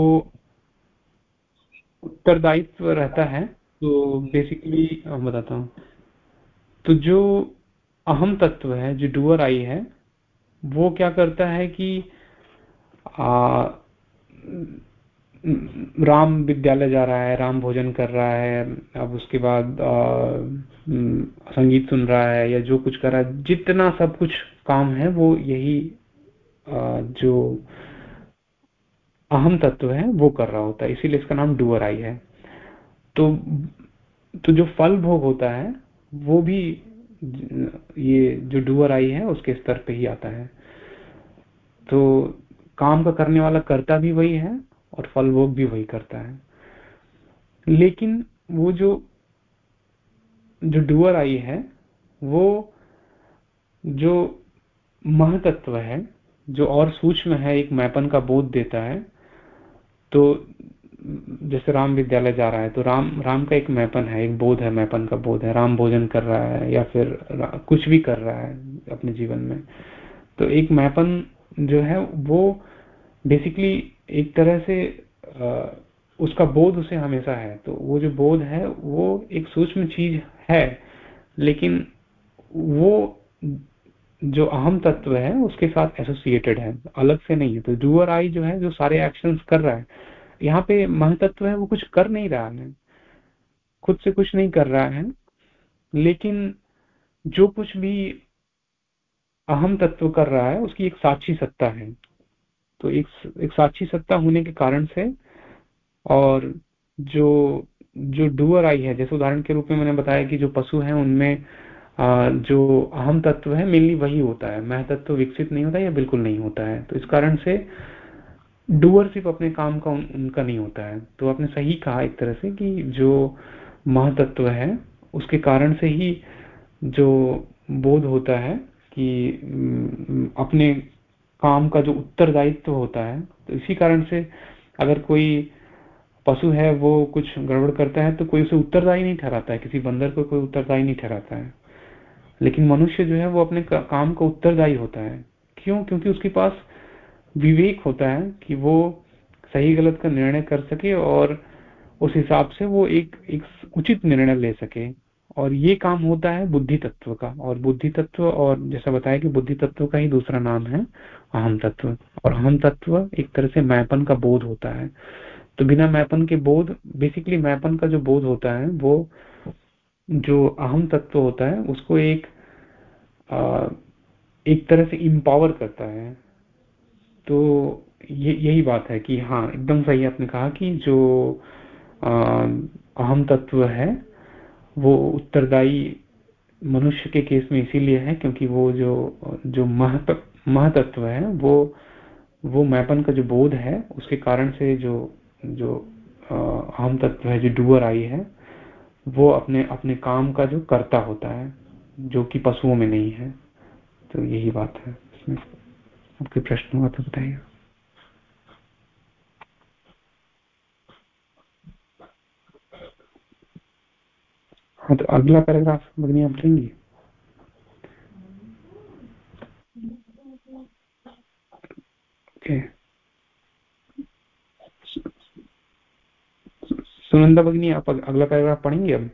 उत्तरदायित्व रहता है तो बेसिकली बताता हूँ। तो जो अहम तत्व है जो डुअर आई है वो क्या करता है कि आ, राम विद्यालय जा रहा है राम भोजन कर रहा है अब उसके बाद आ, संगीत सुन रहा है या जो कुछ कर रहा है जितना सब कुछ काम है वो यही आ, जो अहम तत्व है वो कर रहा होता है इसीलिए इसका नाम डुअर आई है। तो तो जो फल भोग होता है वो भी ये जो डुअर आई है उसके स्तर पे ही आता है। तो काम का करने वाला करता भी वही है और फल भोग भी वही करता है। लेकिन वो जो जो डुअर आई है, वो जो महतत्व है, जो और सूक्ष्म है, एक मैपन का बोध देता है तो जैसे राम विद्यालय जा रहा है तो राम राम का एक मैपन है, एक बोध है, मैपन का बोध है। राम भोजन कर रहा है या फिर कुछ भी कर रहा है अपने जीवन में। तो एक मैपन जो है, वो बेसिकली एक तरह से उसका बोध उसे हमेशा है। तो वो जो बोध है, वो एक सूक्ष्म चीज़ है, लेकिन वो जो अहम तत्व है, उसके साथ एसोसिएटेड है, अलग से नहीं है। तो डूअर आई जो है, जो सारे एक्शंस कर रहा है, यहाँ पे महतत्व है, वो कुछ कर नहीं रहा है। खुद से कुछ नहीं कर रहा है, लेकिन जो कुछ भी अहम तत्व कर रहा है, उसकी एक साक्षी सत्ता है। तो एक एक साक्षी सत्ता होने के कारण से और जो जो डुअर आई है जैसे उदाहरण के रूप में मैंने बताया कि जो पशु है उनमें जो अहम तत्व है मेनली वही होता है। मह तत्व विकसित नहीं होता या बिल्कुल नहीं होता है। तो इस कारण से डूअर सिर्फ़ अपने काम का उन, उनका नहीं होता है। तो आपने सही कहा एक तरह से कि जो महतत्व है उसके कारण से ही जो बोध होता है कि अपने काम का जो उत्तरदायित्व होता है तो इसी कारण से अगर कोई पशु है वो कुछ गड़बड़ करता है तो कोई उसे उत्तरदायी नहीं ठहराता है। किसी बंदर को कोई उत्तरदायी नहीं ठहराता है। लेकिन मनुष्य जो है वो अपने का, काम का उत्तरदायी होता है। क्यों? क्योंकि उसके पास विवेक होता है कि वो सही गलत का निर्णय कर सके और उस हिसाब से वो एक एक उचित निर्णय ले सके। और ये काम होता है बुद्धि तत्व का। और बुद्धि तत्व और जैसा बताया कि बुद्धि तत्व का ही दूसरा नाम है अहम तत्व। और अहम तत्व एक तरह से मैपन का बोध होता है। तो बिना मैपन के बोध बेसिकली मैपन का जो बोध होता है वो जो अहम तत्व होता है उसको एक आ, एक तरह से इम्पावर करता है। तो ये यही बात है कि हाँ एकदम सही आपने कहा कि जो अहम तत्व है वो उत्तरदायी मनुष्य के केस में इसीलिए है क्योंकि वो जो जो महत्व महतत्व है, वो वो मैपन का जो बोध है, उसके कारण से जो जो अहम तत्व है, जो डुअर आई है, वो अपने अपने काम का जो करता होता है, जो कि पशुओं में नहीं है। तो यही बात है। इसमें आपके प्रश्न हुआ तो बताइए। अगला पैराग्राफ भगनी आप लेंगी सुनंदा भगनी आप अगला पैराग्राफ पढ़ेंगे अब?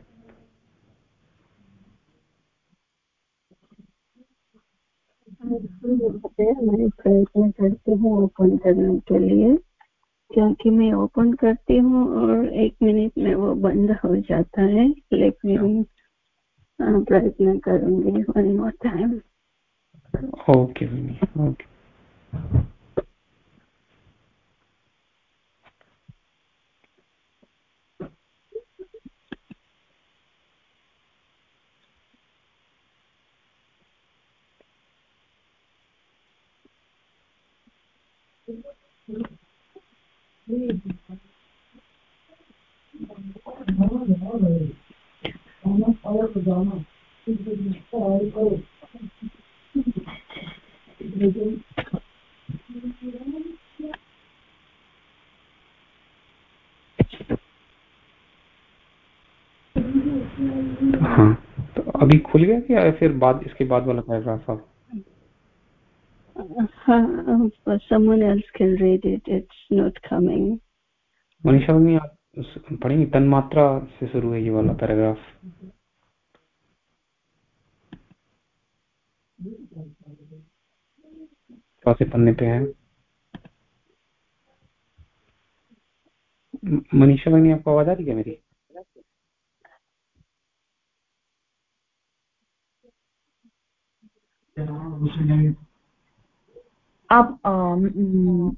मैं प्रयत्न करती हूँ ओपन करने के लिए। क्योंकि मैं ओपन करती हूँ और एक मिनट में वो बंद हो जाता है लेकिन प्रयत्न करूँगी one more time okay okay हाँ तो अभी खुल गया क्या फिर बाद इसके बाद वाला पैराग्राफ आप someone else can read it. It's not coming. Manisha में आप पढ़ेंगे? तन से शुरू है ये वाला पैराग्राफ। चौथे पन्ने पे है। मनीषा बनी आपको आवाज़ आ रही है मेरी? आप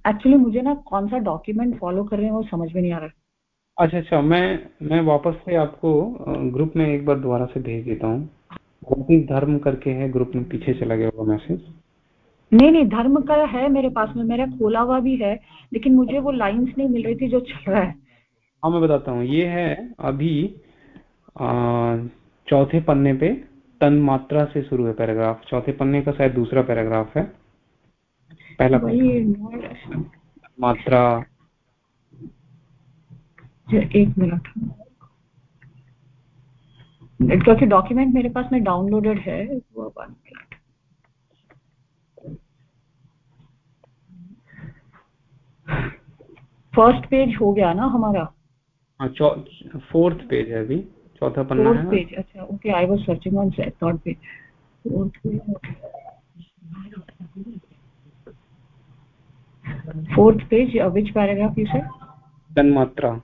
एक्चुअली मुझे ना कौन सा डॉक्यूमेंट फॉलो कर रहे हैं वो समझ में नहीं आ रहा अच्छा अच्छा मैं मैं वापस से आपको ग्रुप में एक बार दोबारा से भेज देता हूँ। धर्म करके है ग्रुप में पीछे चला गया होगा मैसेज नहीं नहीं धर्म का है मेरे पास में मेरा खोला हुआ भी है लेकिन मुझे वो लाइंस नहीं मिल रही थी जो चल रहा है। हाँ मैं बताता हूँ। ये है अभी चौथे पन्ने पे तन मात्रा से शुरू है पैराग्राफ चौथे पन्ने का शायद दूसरा पैराग्राफ है। पहला मात्रा। एक मिनट। क्योंकि डॉक्यूमेंट मेरे पास में डाउनलोडेड है। वो वन मिनट फ़र्स्ट पेज हो गया ना हमारा? हाँ फोर्थ पेज है अभी। चौथा पन्ना है पेज अच्छा okay I was searching on third page fourth page fourth page uh, which paragraph you said? Tanmatra.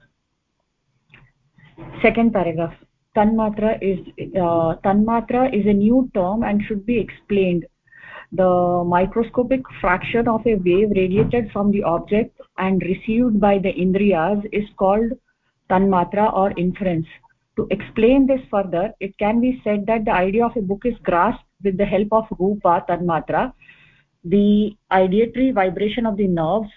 Second paragraph. Tanmatra is uh, tanmatra is a new term and should be explained. The microscopic fraction of a wave radiated from the object and received by the indriyas is called tanmatra or inference. To explain this further it can be said that the idea of a book is grasped with the help of rupa tanmatra the ideatory vibration of the nerves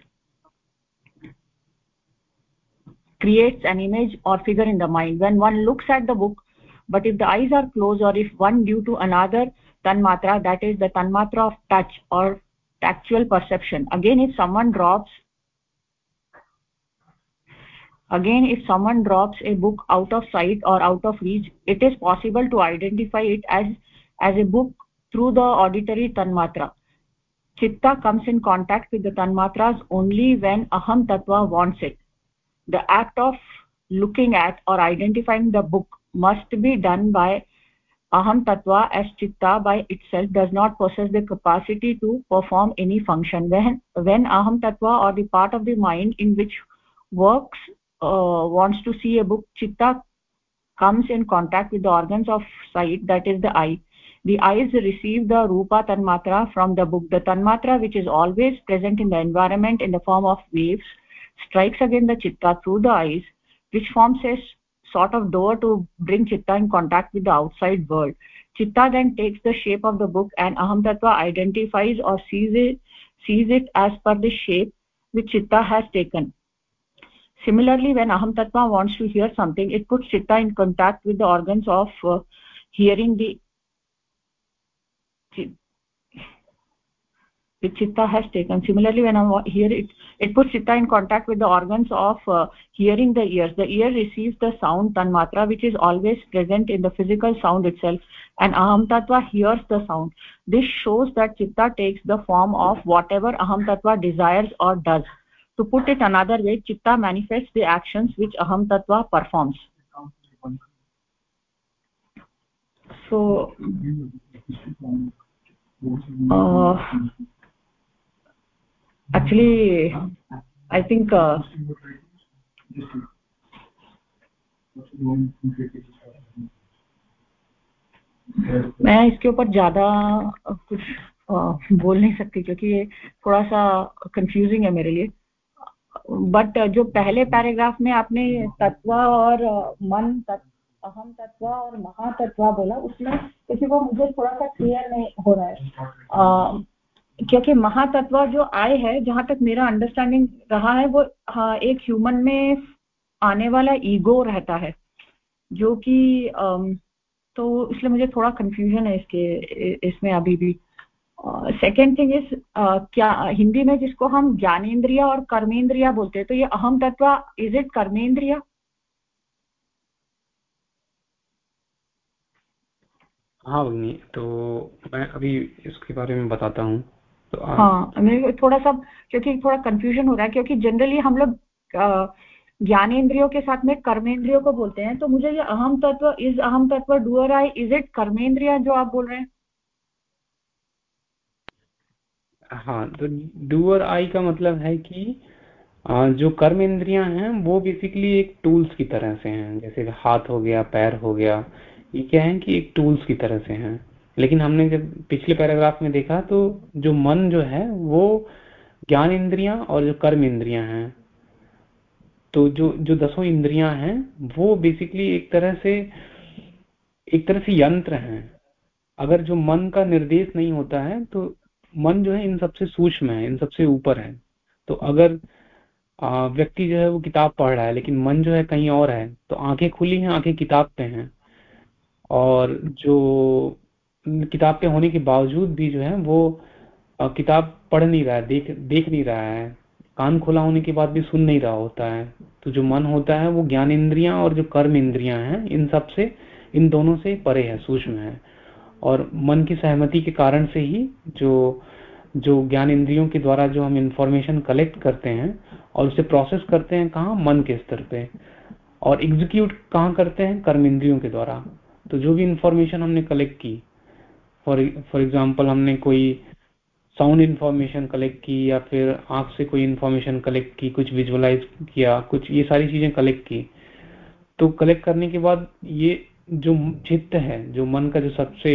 creates an image or figure in the mind. When one looks at the book but if the eyes are closed or if one due to another tanmatra that is the tanmatra of touch or tactual perception. Again if someone drops again if someone drops a book out of sight or out of reach it is possible to identify it as as a book through the auditory tanmatra chitta comes in contact with the tanmatras only when aham tatva wants it. The act of looking at or identifying the book must be done by aham tatva as chitta by itself does not possess the capacity to perform any function. When when aham tatva or the part of the mind in which works uh, wants to see a book chitta comes in contact with the organs of sight that is the eye the eyes receive the rupa tanmatra from the book. The tanmatra which is always present in the environment in the form of waves strikes again the chitta through the eyes which forms a sort of door to bring chitta in contact with the outside world. Chitta then takes the shape of the book and aham tattva identifies or sees it sees it as per the shape which chitta has taken. Similarly when aham tattva wants to hear something it puts chitta in contact with the organs of uh, hearing the which chitta has taken. Similarly when i hear it it puts chitta in contact with the organs of uh, hearing the ears. The ear receives the sound tanmatra which is always present in the physical sound itself and aham tattva hears the sound. This shows that chitta takes the form of whatever aham tattva desires or does. To put it another way chitta manifests the actions which aham tattva performs. So uh, actually i think uh, मैं इसके ऊपर ज़्यादा कुछ बोल नहीं सकती क्योंकि ये थोड़ा सा कंफ्यूजिंग है मेरे लिए। बट जो पहले पैराग्राफ में आपने तत्व और मन तत्व अहम तत्व और महातत्व बोला उसमें किसी को मुझे थोड़ा सा क्लियर नहीं हो रहा है। क्योंकि महातत्व जो आए है जहाँ तक मेरा अंडरस्टैंडिंग रहा है वो हाँ, एक ह्यूमन में आने वाला ईगो रहता है जो कि तो इसलिए मुझे थोड़ा कंफ्यूजन है इसके इसमें अभी भी। सेकेंड थिंग इज़ क्या हिंदी में जिसको हम ज्ञानेन्द्रिया और कर्मेंद्रिया बोलते हैं तो ये अहम तत्व इज़ इट कर्मेंद्रिया हाँ भगनी तो मैं अभी इसके बारे में बताता हूँ। थोड़ा सा क्योंकि थोड़ा कंफ्यूजन हो रहा है क्योंकि जनरली हम लोग ज्ञानेन्द्रियों के साथ में कर्मेंद्रियों को बोलते हैं तो मुझे ये अहम तत्व इज़ अहम तत्व डुअर आई इज़ इट कर्मेंद्रिया जो आप बोल रहे हैं? हाँ तो डूअर आई का मतलब है कि जो कर्म इंद्रियाँ हैं वो बेसिकली एक टूल्स की तरह से हैं जैसे हाथ हो गया पैर हो गया ये क्या है कि एक टूल्स की तरह से हैं। लेकिन हमने जब पिछले पैराग्राफ में देखा तो जो मन जो है, वो ज्ञान इंद्रियाँ और जो कर्म इंद्रियाँ हैं तो जो जो दसों इंद्रियाँ हैं, वो बेसिकली एक तरह से, एक तरह से यंत्र हैं। अगर जो मन का निर्देश नहीं होता है तो मन जो है इन सबसे सूक्ष्म है, इन सबसे ऊपर है। तो अगर व्यक्ति जो है वो किताब पढ़ रहा है, लेकिन मन जो है कहीं और है तो आँखें खुली हैं, आँखें किताब पे हैं। और जो किताब पे होने के बावजूद भी जो है वो किताब पढ़ नहीं रहा है, देख देख नहीं रहा है। कान खुला होने के बाद भी सुन नहीं रहा होता है। तो जो मन होता है वो ज्ञान इंद्रियाँ और जो कर्म इंद्रियाँ हैं, इन सबसे, इन दोनों से परे है, सूक्ष्म है। और मन की सहमति के कारण से ही जो जो ज्ञान इंद्रियों के द्वारा जो हम इंफॉर्मेशन कलेक्ट करते हैं और उसे प्रोसेस करते हैं कहा? मन के स्तर पे। और एग्जीक्यूट कहाँ करते हैं? कर्म इंद्रियों के द्वारा। तो जो भी इंफॉर्मेशन हमने कलेक्ट की फॉर फॉर एग्ज़ाम्पल हमने कोई साउंड इंफॉर्मेशन कलेक्ट की या फिर आँख से कोई इंफॉर्मेशन कलेक्ट की कुछ विजुअलाइज किया कुछ ये सारी चीज़ें कलेक्ट की। तो कलेक्ट करने के बाद ये जो चित्त है जो मन का जो सबसे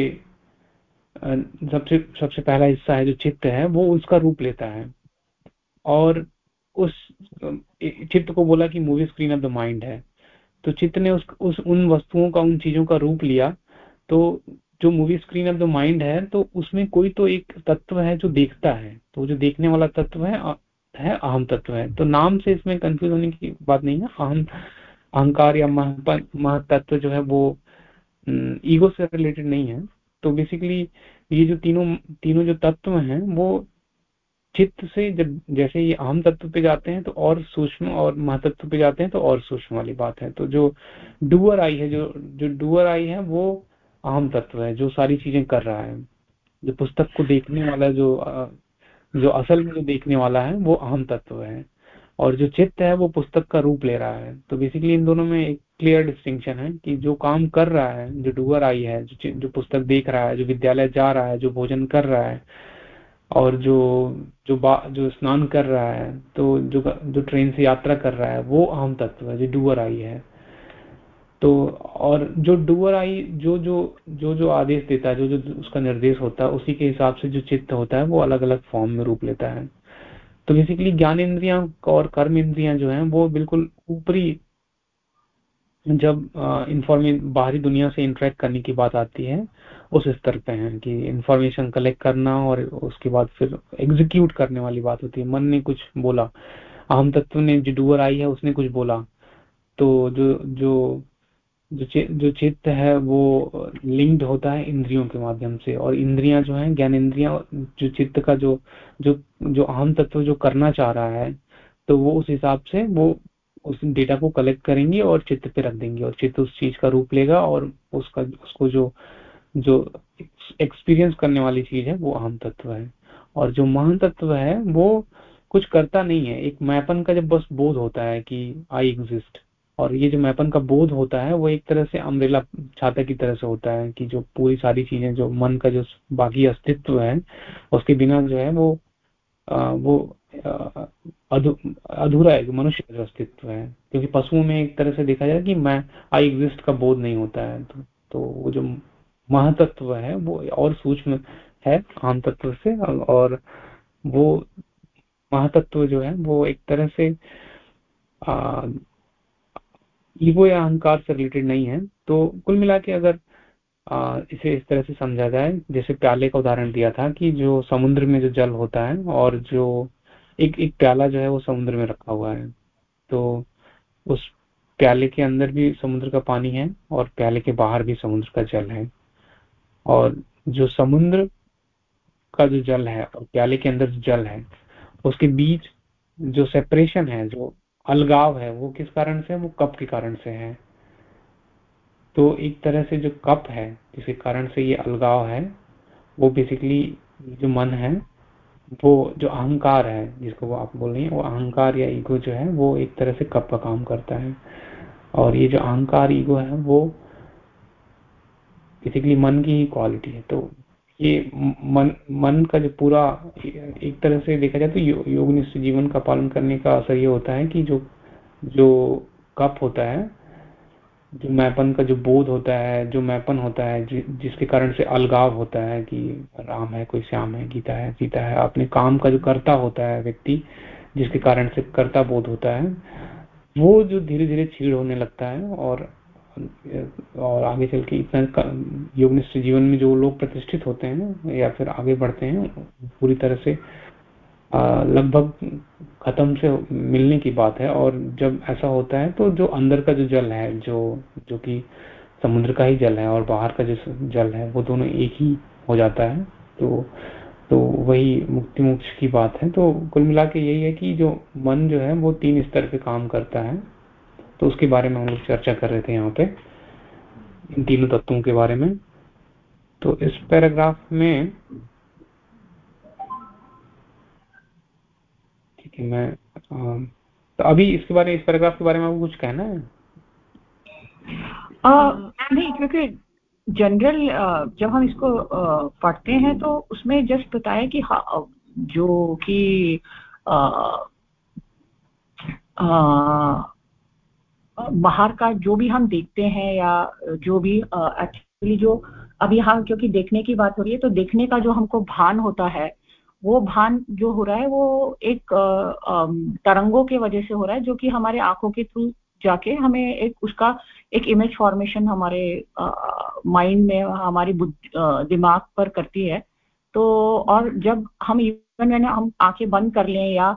सबसे सबसे पहला हिस्सा है जो चित्त है वो उसका रूप लेता है। और उस चित्त को बोला कि movie screen of the mind है। तो चित्त ने उस, उस उन वस्तुओं का उन चीज़ों का रूप लिया। तो जो movie screen of the mind है तो उसमें कोई तो एक तत्व है जो देखता है। तो जो देखने वाला तत्व है है अहम तत्व है। तो नाम से इसमें कंफ्यूज होने की बात नहीं है। अहम, अहंकार या महतत्व जो है वो ईगो से रिलेटेड नहीं है। तो बेसिकली ये जो तीनों तीनों जो तत्व हैं, वो चित्त से जब, जैसे ये अहम तत्व पे जाते हैं तो और सूक्ष्म और महतत्व पे जाते हैं तो और सूक्ष्म वाली बात है। तो जो डुअर आई है, जो जो डुअर आई है, वो अहम तत्व है, जो सारी चीज़ें कर रहा है। जो पुस्तक को देखने वाला जो जो असल में जो देखने वाला है, वो अहम तत्व है। और जो चित्त है, वो पुस्तक का रूप ले रहा है। तो बेसिकली इन दोनों में एक क्लियर डिस्टिंक्शन है कि जो काम कर रहा है, जो डुअर आई है, जो जो पुस्तक देख रहा है, जो विद्यालय जा रहा है, जो भोजन कर रहा है, और जो जो बा, जो स्नान कर रहा है तो जो जो ट्रेन से यात्रा कर रहा है, वो अहम तत्व है, जो डुअर आई है। तो और जो डुअर आई, जो जो जो जो आदेश देता है, जो जो उसका निर्देश होता है, उसी के हिसाब से जो चित्त होता है, वो अलग अलग फॉर्म में रूप लेता है। तो बेसिकली ज्ञान इंद्रिया और कर्म इंद्रिया जो है, वो बिल्कुल ऊपरी जब इंफॉर्मेशन बाहरी दुनिया से इंटरेक्ट करने की बात आती है, उस स्तर पे है कि इंफॉर्मेशन कलेक्ट करना और उसके बाद फिर एग्जीक्यूट करने वाली बात होती है। मन ने कुछ बोला, अहम तत्व ने जो डुअर आई है, उसने कुछ बोला। तो जो जो जो जो चित्त है वो लिंक्ड होता है इंद्रियों के माध्यम से और इंद्रियाँ जो है ज्ञान इंद्रियाँ जो चित्त का जो जो जो अहम तत्व जो करना चाह रहा है तो वो उस हिसाब से वो उस डेटा को कलेक्ट करेंगे और चित्त पे रख देंगे और चित्त उस चीज़ का रूप लेगा और उसका, उसको जो जो एक्सपीरियंस करने वाली चीज़ है वो अहम तत्व है। और जो महान तत्व है वो कुछ करता नहीं है। एक मैपन का जब बस बोध होता है कि आई एग्जिस्ट और ये जो मैपन का बोध होता है वो एक तरह से अम्ब्रेला छाता की तरह से होता है कि जो पूरी सारी चीज़ें जो मन का जो बाकी अस्तित्व है उसके बिना जो है वो आ, वो अधूरा है मनुष्य का जो अस्तित्व है। क्योंकि पशुओं में एक तरह से देखा जाए कि मैं आई एग्जिस्ट का बोध नहीं होता है। तो, तो वो जो महातत्व है वो और सूक्ष्म है आम तत्व से और वो महातत्व जो है वो एक तरह से आ, ईगो या अहंकार से रिलेटेड नहीं है। तो कुल मिला के अगर आ, इसे इस तरह से समझा जाए जैसे प्याले का उदाहरण दिया था कि जो समुद्र में जो जल होता है और जो एक एक प्याला जो है वो समुद्र में रखा हुआ है। तो उस प्याले के अंदर भी समुद्र का पानी है और प्याले के बाहर भी समुद्र का जल है। और जो समुद्र का जो जल है और प्याले के अंदर जो जल है उसके बीच जो सेपरेशन है जो अलगाव है, वो किस कारण से वो कप के कारण से है। तो एक तरह से जो कप है जिसके कारण से ये अलगाव है, वो बेसिकली जो मन है, वो जो अहंकार है, जिसको वो आप बोल रही हैं, वो अहंकार या ईगो जो है, वो एक तरह से कप का काम करता है। और ये जो अहंकार ईगो है, वो बेसिकली मन की ही क्वालिटी है। तो ये मन मन का जो पूरा एक तरह से देखा जाए तो यो, योगनिष्ठ जीवन का पालन करने का असर ये होता है कि जो जो कप होता है जो मैपन का जो बोध होता है जो मैपन होता है जि, जिसके कारण से अलगाव होता है कि राम है कोई श्याम है गीता है सीता है अपने काम का जो कर्ता होता है व्यक्ति जिसके कारण से कर्ता बोध होता है वो जो धीरे धीरे छीड़ होने लगता है और और आगे चल के इतना योगनिष्ठ जीवन में जो लोग प्रतिष्ठित होते हैं या फिर आगे बढ़ते हैं, पूरी तरह से लगभग खत्म से मिलने की बात है। और जब ऐसा होता है तो जो अंदर का जो जल है, जो जो कि समुद्र का ही जल है और बाहर का जो जल है, वो दोनों एक ही हो जाता है। तो तो वही मुक्ति मोक्ष की बात है। तो कुल मिला के यही है कि जो मन जो है, वो तीन स्तर पे काम करता है। तो उसके बारे में हम लोग चर्चा कर रहे थे यहाँ पे, इन तीनों तत्वों के बारे में। तो इस पैराग्राफ में, ठीक है, मैं तो अभी इसके बारे में इस पैराग्राफ के बारे में आपको कुछ कहना है? नहीं क्योंकि जनरल जब हम इसको पढ़ते हैं तो उसमें जस्ट बताया कि जो कि बाहर का जो भी हम देखते हैं या जो भी एक्चुअली जो अभी हम, क्योंकि देखने की बात हो रही है तो देखने का जो हमको भान होता है, वो भान जो हो रहा है, वो एक तरंगों के वजह से हो रहा है, जो कि हमारे आँखों के थ्रू जाके हमें एक, उसका एक इमेज फॉर्मेशन हमारे माइंड में, हमारी दिमाग पर करती है। तो और जब हम इवन हम आँखें बंद कर लें या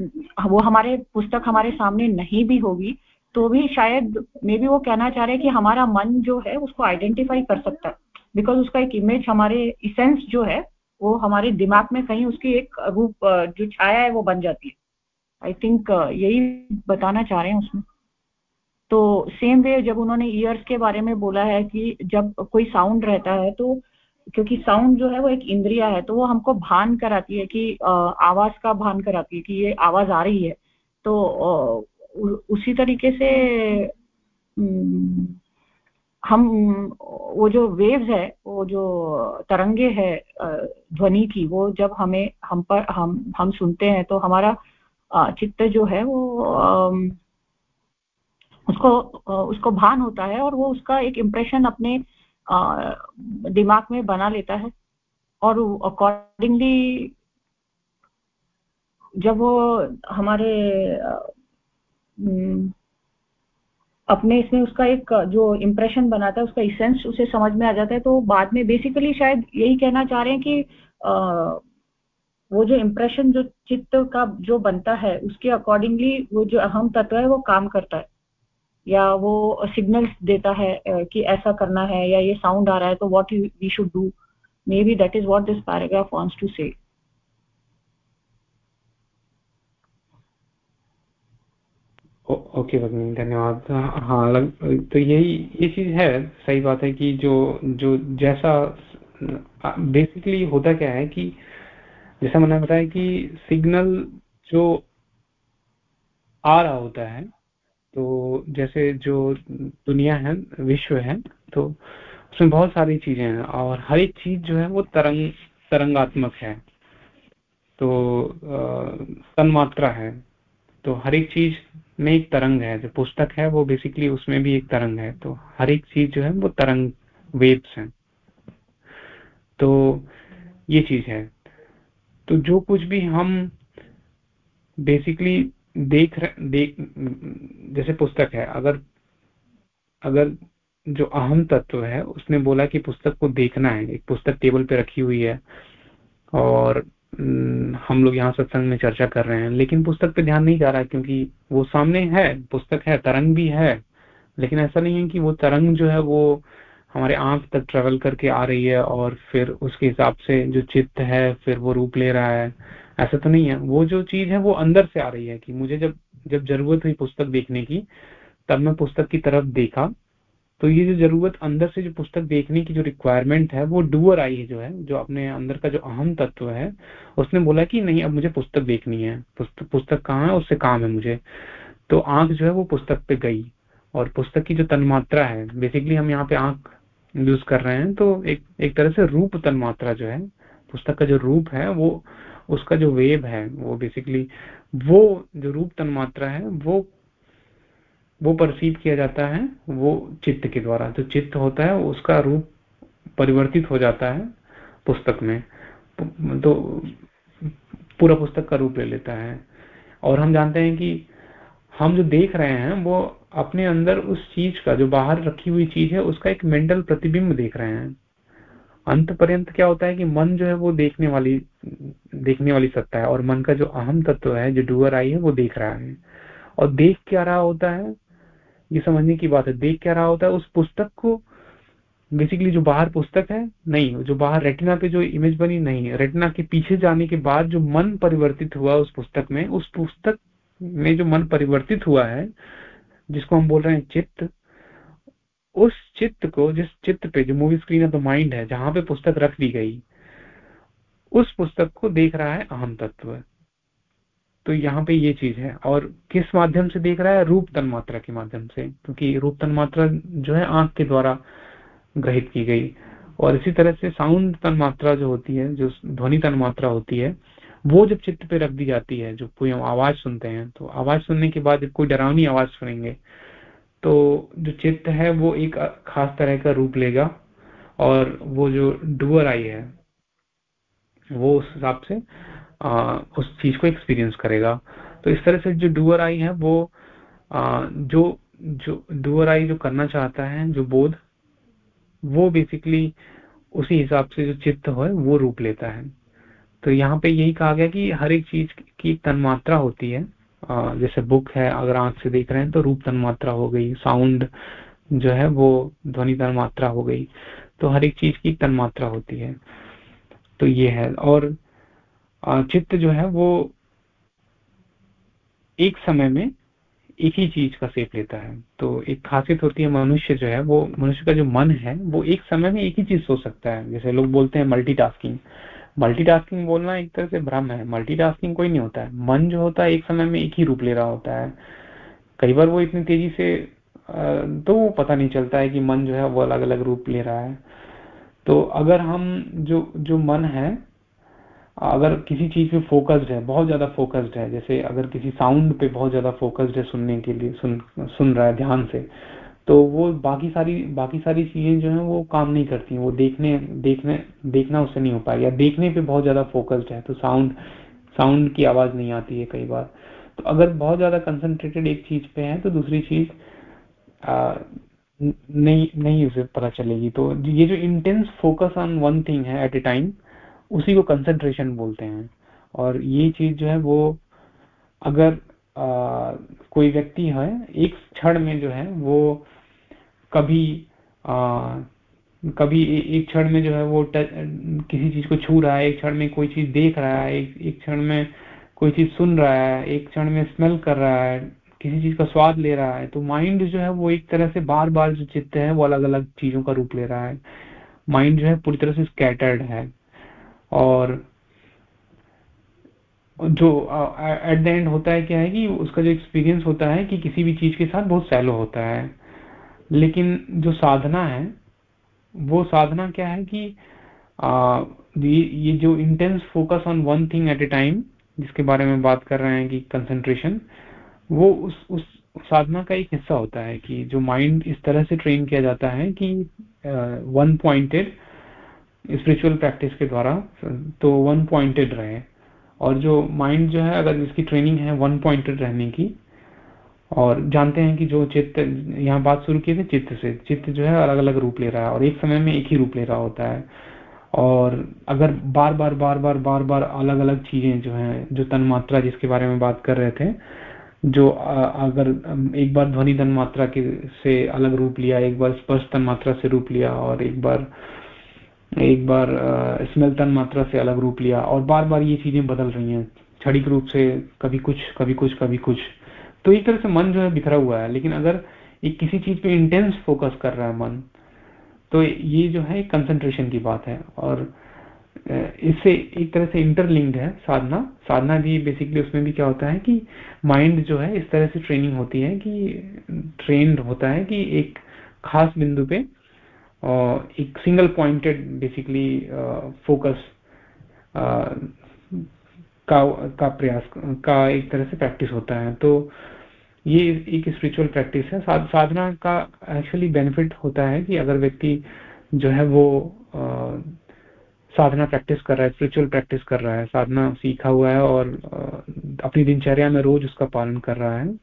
वो हमारे, पुस्तक हमारे सामने नहीं भी होगी तो भी शायद मे बी वो कहना चाह रहे हैं कि हमारा मन जो है, उसको आइडेंटिफाई कर सकता है। बिकॉज़ उसका एक इमेज हमारे इसेंस जो है, वो हमारे दिमाग में कहीं उसकी एक रूप जो छाया है, वो बन जाती है। आई थिंक यही बताना चाह रहे हैं उसमें। तो सेम वे जब उन्होंने ईयर्स के बारे में बोला है कि जब कोई साउंड रहता है तो क्योंकि साउंड जो है वो एक इंद्रिया है तो वो हमको भान कराती है कि आवाज़ का भान कराती है कि ये आवाज़ आ रही है। तो उसी तरीके से हम, वो जो वेव्स है, वो जो तरंगे है ध्वनि की, वो जब हमें, हम पर, हम हम सुनते हैं तो हमारा चित्त जो है वो उसको उसको भान होता है और वो उसका एक इम्प्रेशन अपने दिमाग में बना लेता है और अकॉर्डिंगली जब वो हमारे अपने इसमें उसका एक जो इम्प्रेशन बनाता है उसका इसेंस उसे समझ में आ जाता है तो बाद में बेसिकली शायद यही कहना चाह रहे हैं कि आ, वो जो इम्प्रेशन जो चित्त का जो बनता है उसके अकॉर्डिंगली वो जो अहम तत्व है वो काम करता है। या वो सिग्नल्स देता है कि ऐसा करना है या ये साउंड आ रहा है तो what we should do may be that is what this paragraph wants to say okay भगनी धन्यवाद। हाँ लग, तो यही ये चीज़ है सही बात है कि जो जो जैसा बेसिकली होता क्या है कि जैसा मैंने बताया कि सिग्नल जो आ रहा होता है तो जैसे जो दुनिया है, विश्व है तो उसमें बहुत सारी चीज़ें हैं और हर एक चीज़ जो है वो तरंग, तरंगात्मक है। तो तन्मात्रा है। तो हर एक चीज़ में एक तरंग है। जो पुस्तक है, वो बेसिकली उसमें भी एक तरंग है। तो हर एक चीज़ जो है, वो तरंग वेव्स हैं। तो ये चीज़ है। तो जो कुछ भी हम बेसिकली देख देख, जैसे पुस्तक है, अगर अगर जो अहम तत्व है, उसने बोला कि पुस्तक को देखना है, एक पुस्तक टेबल पे रखी हुई है, और हम लोग यहाँ सत्संग में चर्चा कर रहे हैं, लेकिन पुस्तक पे ध्यान नहीं जा रहा क्योंकि वो सामने है, पुस्तक है, तरंग भी है, लेकिन ऐसा नहीं है कि वो तरंग जो है वो हमारे आँख तक ट्रेवल करके आ रही है और फिर उसके हिसाब से जो चित्त है, फिर वो रूप ले रहा है। ऐसा तो नहीं है। वो जो चीज़ है, वो अंदर से आ रही है कि मुझे जब जब ज़रूरत हुई पुस्तक देखने की, तब मैं पुस्तक की तरफ़ देखा। तो ये जो ज़रूरत अंदर से जो पुस्तक देखने की जो रिक्वायरमेंट है, वो डूअर आई है जो है, जो अपने अंदर का जो अहम तत्व है, उसने बोला कि नहीं, अब मुझे पुस्तक देखनी है। पुस्तक पुस्तक कहाँ है? उससे काम है मुझे। तो आँख जो है, वो पुस्तक पे गई। और पुस्तक की जो तन्मात्रा है बेसिकली हम यहाँ पे आँख यूज़ कर रहे हैं तो एक एक तरह से रूप तन्मात्रा जो है, पुस्तक का जो रूप है, वो, उसका जो वेब है, वो बेसिकली वो जो रूप तन्मात्रा है, वो वो परसीव किया जाता है, वो चित्त के द्वारा। जो चित्त होता है, उसका रूप परिवर्तित हो जाता है पुस्तक में। तो पूरा पुस्तक का रूप ले लेता है। और हम जानते हैं कि हम जो देख रहे हैं, वो अपने अंदर उस चीज़ का, जो बाहर रखी हुई चीज़ है, उसका एक मेंटल प्रतिबिंब देख रहे हैं। अंत पर्यंत क्या होता है कि मन जो है वो देखने वाली देखने वाली सत्ता है और मन का जो अहम तत्व है, जो डुअर आई है, वो देख रहा है। और देख क्या रहा होता है? ये समझने की बात है, देख क्या रहा होता है? उस पुस्तक को बेसिकली जो बाहर पुस्तक है, नहीं, जो बाहर रेटिना पे जो इमेज बनी, नहीं रेटिना के पीछे जाने के बाद जो मन परिवर्तित हुआ उस पुस्तक में, उस पुस्तक में जो मन परिवर्तित हुआ है जिसको हम बोल रहे हैं चित्त, उस चित्त को, जिस चित्त पे, जो movie screen of the mind है, जहाँ पे पुस्तक रख दी गई, उस पुस्तक को देख रहा है अहम तत्व। तो यहाँ पे ये चीज़ है, और किस माध्यम से देख रहा है? रूप तन मात्रा के माध्यम से, क्योंकि रूप तन मात्रा जो है आँख के द्वारा ग्रहित की गई। और इसी तरह से साउंड तन मात्रा जो होती है, जो ध्वनि तन मात्रा होती है वो जब चित्त पे रख दी जाती है जो कोई हम आवाज़ सुनते हैं तो आवाज़ सुनने के बाद जब कोई डरावनी आवाज़ सुनेंगे तो जो चित्त है वो एक खास तरह का रूप लेगा और वो जो डुअर आई है वो उस हिसाब से आ, उस चीज़ को एक्सपीरियंस करेगा। तो इस तरह से जो डुअर आई है वो आ, जो जो डुअर आई जो करना चाहता है जो बोध वो बेसिकली उसी हिसाब से जो चित्त है वो रूप लेता है। तो यहाँ पे यही कहा गया कि हर एक चीज़ की तन्मात्रा होती है। जैसे बुक है, अगर आँख से देख रहे हैं तो रूप तन्मात्रा हो गई, साउंड जो है वो ध्वनि तन्मात्रा हो गई तो हर एक चीज़ की तन्मात्रा होती है। तो ये है, और चित्त जो है वो एक समय में एक ही चीज़ का सेप लेता है। तो एक खासियत होती है मनुष्य जो है वो, मनुष्य का जो मन है वो एक समय में एक ही चीज़ सोच सकता है। जैसे लोग बोलते हैं मल्टीटास्किंग मल्टीटास्किंग बोलना एक तरह से भ्रम है। मल्टीटास्किंग कोई नहीं होता है। मन जो होता है, एक समय में एक ही रूप ले रहा होता है। कई बार वो इतनी तेज़ी से तो पता नहीं चलता है कि मन जो है, वो अलग अलग रूप ले रहा है। तो अगर हम जो जो मन है, अगर किसी चीज़ पे फोकस्ड है, बहुत ज़्यादा फोकस्ड है, जैसे अगर किसी साउंड पे बहुत ज़्यादा फोकस्ड है सुनने के लिए, सुन सुन रहा है ध्यान से तो वो बाकी सारी बाकी सारी चीज़ें जो है वो काम नहीं करती हैं। वो देखने देखने देखना उससे नहीं हो पाएगा। देखने पे बहुत ज़्यादा फोकस्ड है तो साउंड साउंड की आवाज़ नहीं आती है कई बार। तो अगर बहुत ज़्यादा कंसंट्रेटेड एक चीज़ पे है तो दूसरी चीज़ नहीं नहीं उसे पता चलेगी। तो ये जो intense focus on one thing है एट ए टाइम उसी को कंसंट्रेशन बोलते हैं। और ये चीज़ जो है वो अगर आ, कोई व्यक्ति है एक क्षण में जो है वो कभी आ, कभी एक क्षण में जो है वो किसी चीज़ को छू रहा है एक क्षण में कोई चीज़ देख रहा है एक क्षण में कोई चीज़ सुन रहा है एक क्षण में स्मेल कर रहा है किसी चीज़ का स्वाद ले रहा है तो माइंड जो है वो एक तरह से बार बार जो चित्त है वो अलग अलग चीज़ों का रूप ले रहा है। माइंड जो है पूरी तरह से स्कैटर्ड है। और जो एट द एंड होता है क्या है कि उसका जो एक्सपीरियंस होता है कि किसी भी चीज़ के साथ बहुत सैलो होता है। लेकिन जो साधना है वो साधना क्या है कि आ, ये, जो intense focus on one thing at a time जिसके बारे में बात कर रहे हैं कि कंसंट्रेशन वो उस उस साधना का एक हिस्सा होता है कि जो माइंड इस तरह से ट्रेन किया जाता है कि वन पॉइंटेड स्पिरिचुअल प्रैक्टिस के द्वारा तो वन पॉइंटेड रहे। और जो माइंड जो है अगर इसकी ट्रेनिंग है वन पॉइंटेड रहने की और जानते हैं कि जो चित्त, यहाँ बात शुरू की थी चित्त से। चित्त जो है अलग अलग रूप ले रहा है और एक समय में एक ही रूप ले रहा होता है। और अगर बार बार बार बार बार बार अलग अलग चीज़ें जो हैं, जो तन मात्रा जिसके बारे में बात कर रहे थे, जो अगर एक बार ध्वनि तन मात्रा के से अलग रूप लिया, एक बार स्पर्श तन मात्रा से रूप लिया और एक बार एक बार स्मेल तन मात्रा से अलग रूप लिया और बार बार ये चीज़ें बदल रही हैं। क्षणिक रूप से कभी कुछ कभी कुछ कभी कुछ। तो एक तरह से मन जो है बिखरा हुआ है, लेकिन अगर एक किसी चीज़ पे इंटेंस फोकस कर रहा है मन तो ये जो है कंसंट्रेशन की बात है। और इससे एक तरह से इंटरलिंक्ड है साधना। साधना भी बेसिकली उसमें भी क्या होता है कि माइंड जो है इस तरह से ट्रेनिंग होती है कि ट्रेंड होता है कि एक खास बिंदु पे एक सिंगल पॉइंटेड बेसिकली फोकस का का प्रयास, का एक तरह से प्रैक्टिस होता है। तो ये एक स्पिरिचुअल प्रैक्टिस है। साधना का एक्चुअली बेनिफिट होता है कि अगर व्यक्ति जो है वो आ, साधना प्रैक्टिस कर रहा है स्पिरिचुअल प्रैक्टिस कर रहा है साधना सीखा हुआ है और आ, अपनी दिनचर्या में रोज उसका पालन कर रहा है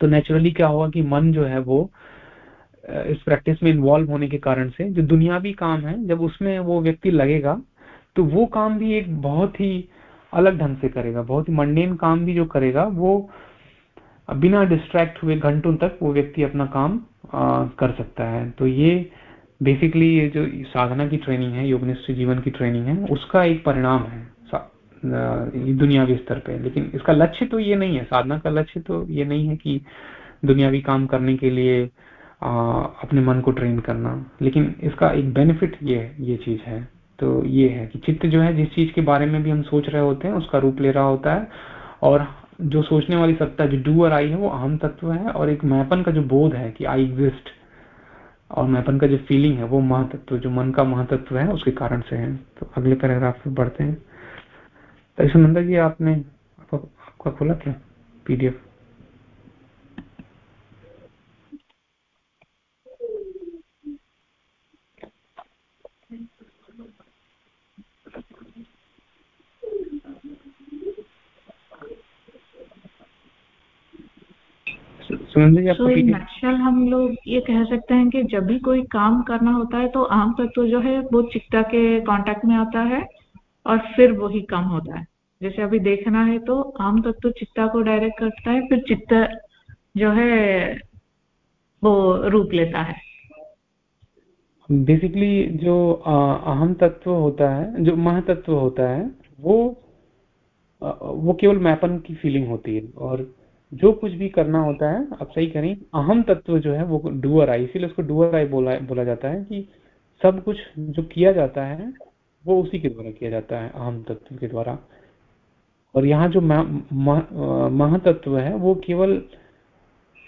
तो नेचुरली क्या होगा कि मन जो है वो इस प्रैक्टिस में इन्वॉल्व होने के कारण से जो दुनियावी काम है जब उसमें वो व्यक्ति लगेगा तो वो काम भी एक बहुत ही अलग ढंग से करेगा बहुत ही मंडेन काम भी जो करेगा वो बिना डिस्ट्रैक्ट हुए घंटों तक वो व्यक्ति अपना काम आ, कर सकता है। तो ये बेसिकली ये जो साधना की ट्रेनिंग है योगनिष्ठ जीवन की ट्रेनिंग है उसका एक परिणाम है दुनियावी स्तर पे। लेकिन इसका लक्ष्य तो ये नहीं है साधना का लक्ष्य तो ये नहीं है कि दुनियावी काम करने के लिए आ, अपने मन को ट्रेन करना। लेकिन इसका एक बेनिफिट ये ये चीज़ है। तो ये है कि चित्त जो है जिस चीज़ के बारे में भी हम सोच रहे होते हैं उसका रूप ले रहा होता है। और जो सोचने वाली सत्ता जो डू और आई है वो आम तत्व है और एक मैपन का जो बोध है कि आई एग्जिस्ट और मैपन का जो फीलिंग है वो महातत्व जो मन का महातत्व है उसके कारण से है। तो अगले पैराग्राफ पे बढ़ते हैं। तो जी आपने आपका, आपका खोला क्या? पीडीएफ so नक्शल हम लोग ये कह सकते हैं कि जब भी कोई काम करना होता है तो आम तत्व तो जो है वो चित्ता के कांटेक्ट में आता है और फिर वही काम होता है। जैसे अभी देखना है तो आम तत्व तो चित्ता को डायरेक्ट करता है फिर चित्त जो है वो रूप लेता है। बेसिकली जो अहम तत्व होता है जो महतत्व होता है वो वो केवल मैपन की फीलिंग होती है और जो कुछ भी करना होता है, आप सही करें अहम तत्व जो है वो डुअर आई इसीलिए उसको डुअर आई बोला बोला जाता है कि सब कुछ जो किया जाता है, वो उसी के द्वारा किया जाता है, अहम तत्व के द्वारा। और यहाँ जो महातत्व है, वो केवल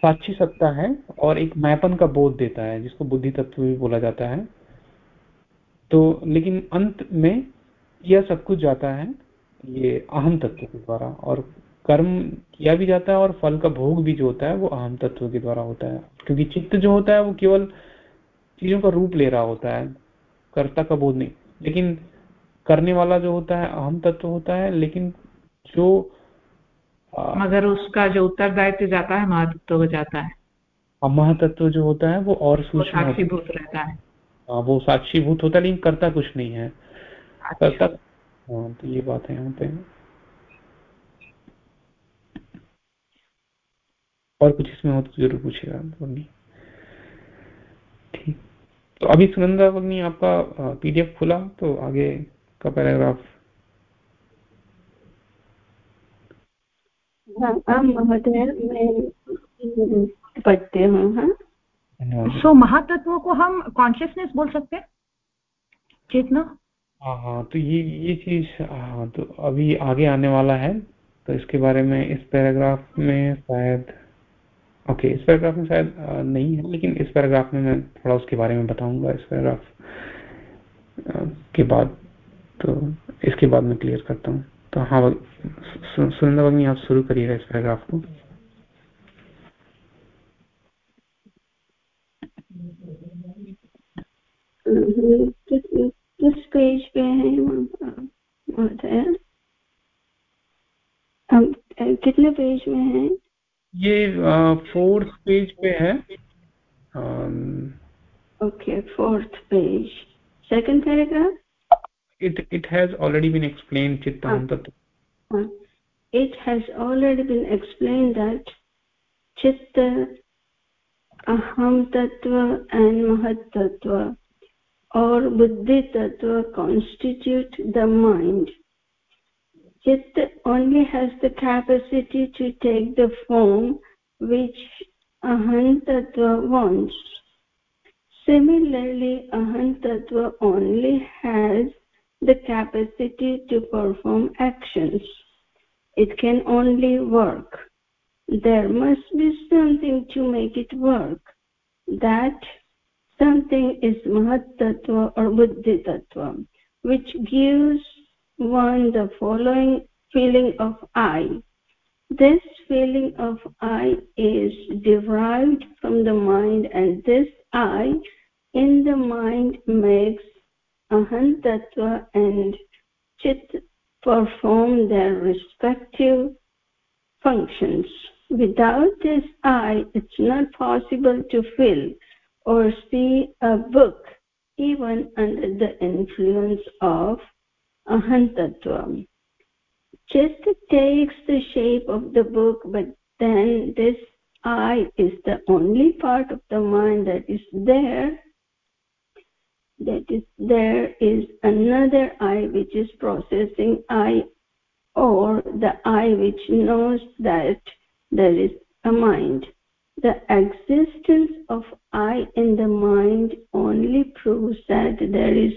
साक्षी सत्ता है और एक मैपन का बोध देता है, जिसको बुद्धि तत्व भी बोला जाता है। तो लेकिन अंत में यह सब कुछ जाता है, ये अहम तत्व के द्वारा, और कर्म किया भी जाता है और फल का भोग भी जो होता है वो अहम तत्व के द्वारा होता है। क्योंकि चित्त जो होता है वो केवल चीज़ों का रूप ले रहा होता है कर्ता का बोध नहीं। लेकिन करने वाला जो होता है अहम तत्व होता है लेकिन जो मगर उसका जो उत्तरदायित्व जाता है महत्व हो जाता है। महातत्व जो होता है वो और सूक्ष्म साक्षीभूत रहता है। हाँ वो साक्षीभूत होता है लेकिन करता कुछ नहीं है। अच्छा। करता हाँ तो ये बात है यहाँ पे। और कुछ इसमें हो तो ज़रूर पूछेगा बग्नी ठीक। तो अभी सुनंदा बग्नी आपका पीडीएफ खुला तो आगे का पैराग्राफ। हाँ, महोदय हूँ हाँ। सो महातत्व को हम कॉन्शियसनेस बोल सकते हैं? चेतना? हाँ हाँ तो ये ये चीज़ हाँ तो अभी आगे आने वाला है तो इसके बारे में इस पैराग्राफ में शायद ओके इस पैराग्राफ में शायद नहीं है, लेकिन इस पैराग्राफ में मैं थोड़ा उसके बारे में बताऊँगा, इस पैराग्राफ के बाद तो इसके बाद मैं क्लियर करता हूँ। तो हाँ सुरेंद्र भगनी, आप शुरू करिएगा इस पैराग्राफ को। किस पेज पे है कितने पेज में है? ये फोर्थ पेज पे है। Okay fourth page second paragraph it it has already been explain चित्तांत it has already been explain that चित्त अहम तत्व एंड महत्व और बुद्धि तत्व constitute the mind chitta only has the capacity to take the form which aham tattva wants Similarly, Aham Tattva only has the capacity to perform actions. It can only work. There must be something to make it work. That something is Mahat or Buddhi which gives one the following feeling of I. This feeling of I is derived from the mind and this I in the mind makes aham tattva and chit perform their respective functions. Without this I, it's not possible to feel or see a book even under the influence of aham tattva. Chit takes the shape of the book, but then this I is the only part of the mind that is there. That is, there is another I which is processing I or the I which knows that there is a mind. The existence of I in the mind only proves that there is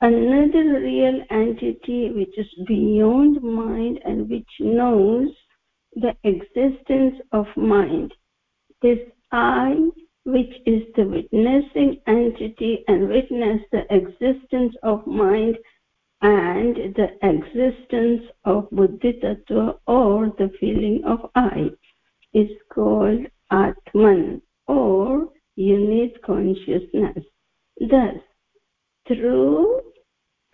another real entity which is beyond mind and which knows the existence of mind. This i which is the witnessing entity and witness the existence of mind and the existence of buddhi tattva or the feeling of i is called atman or unit consciousness. Thus through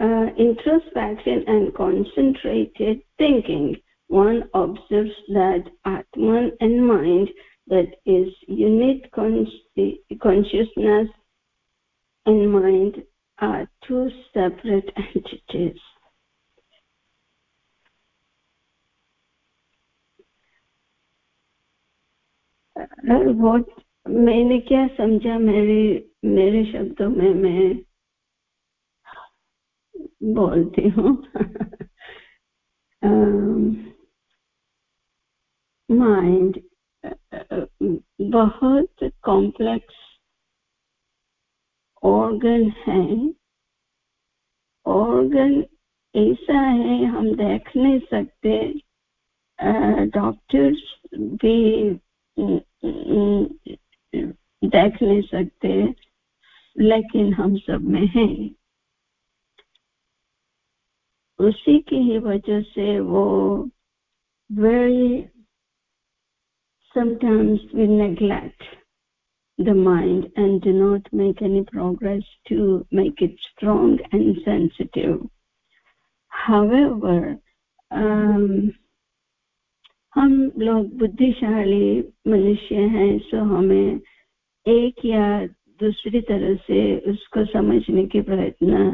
uh, introspection and concentrated thinking one observes that atman and mind that is unit consciousness and mind are two separate entities बहुत मैंने क्या समझा मेरे मेरे शब्दों में मैं बोलती हूँ। माइंड बहुत कॉम्प्लेक्स ऑर्गन है। ऑर्गन ऐसा है, हम देख नहीं सकते। डॉक्टर्स भी देख नहीं सकते, लेकिन हम सब में है। उसी की ही वजह से वो very sometimes we neglect the mind and do not make any progress to make it strong and sensitive however हम लोग बुद्धिशाली मनुष्य हैं सो हमें एक या दूसरी तरह से उसको समझने के प्रयत्न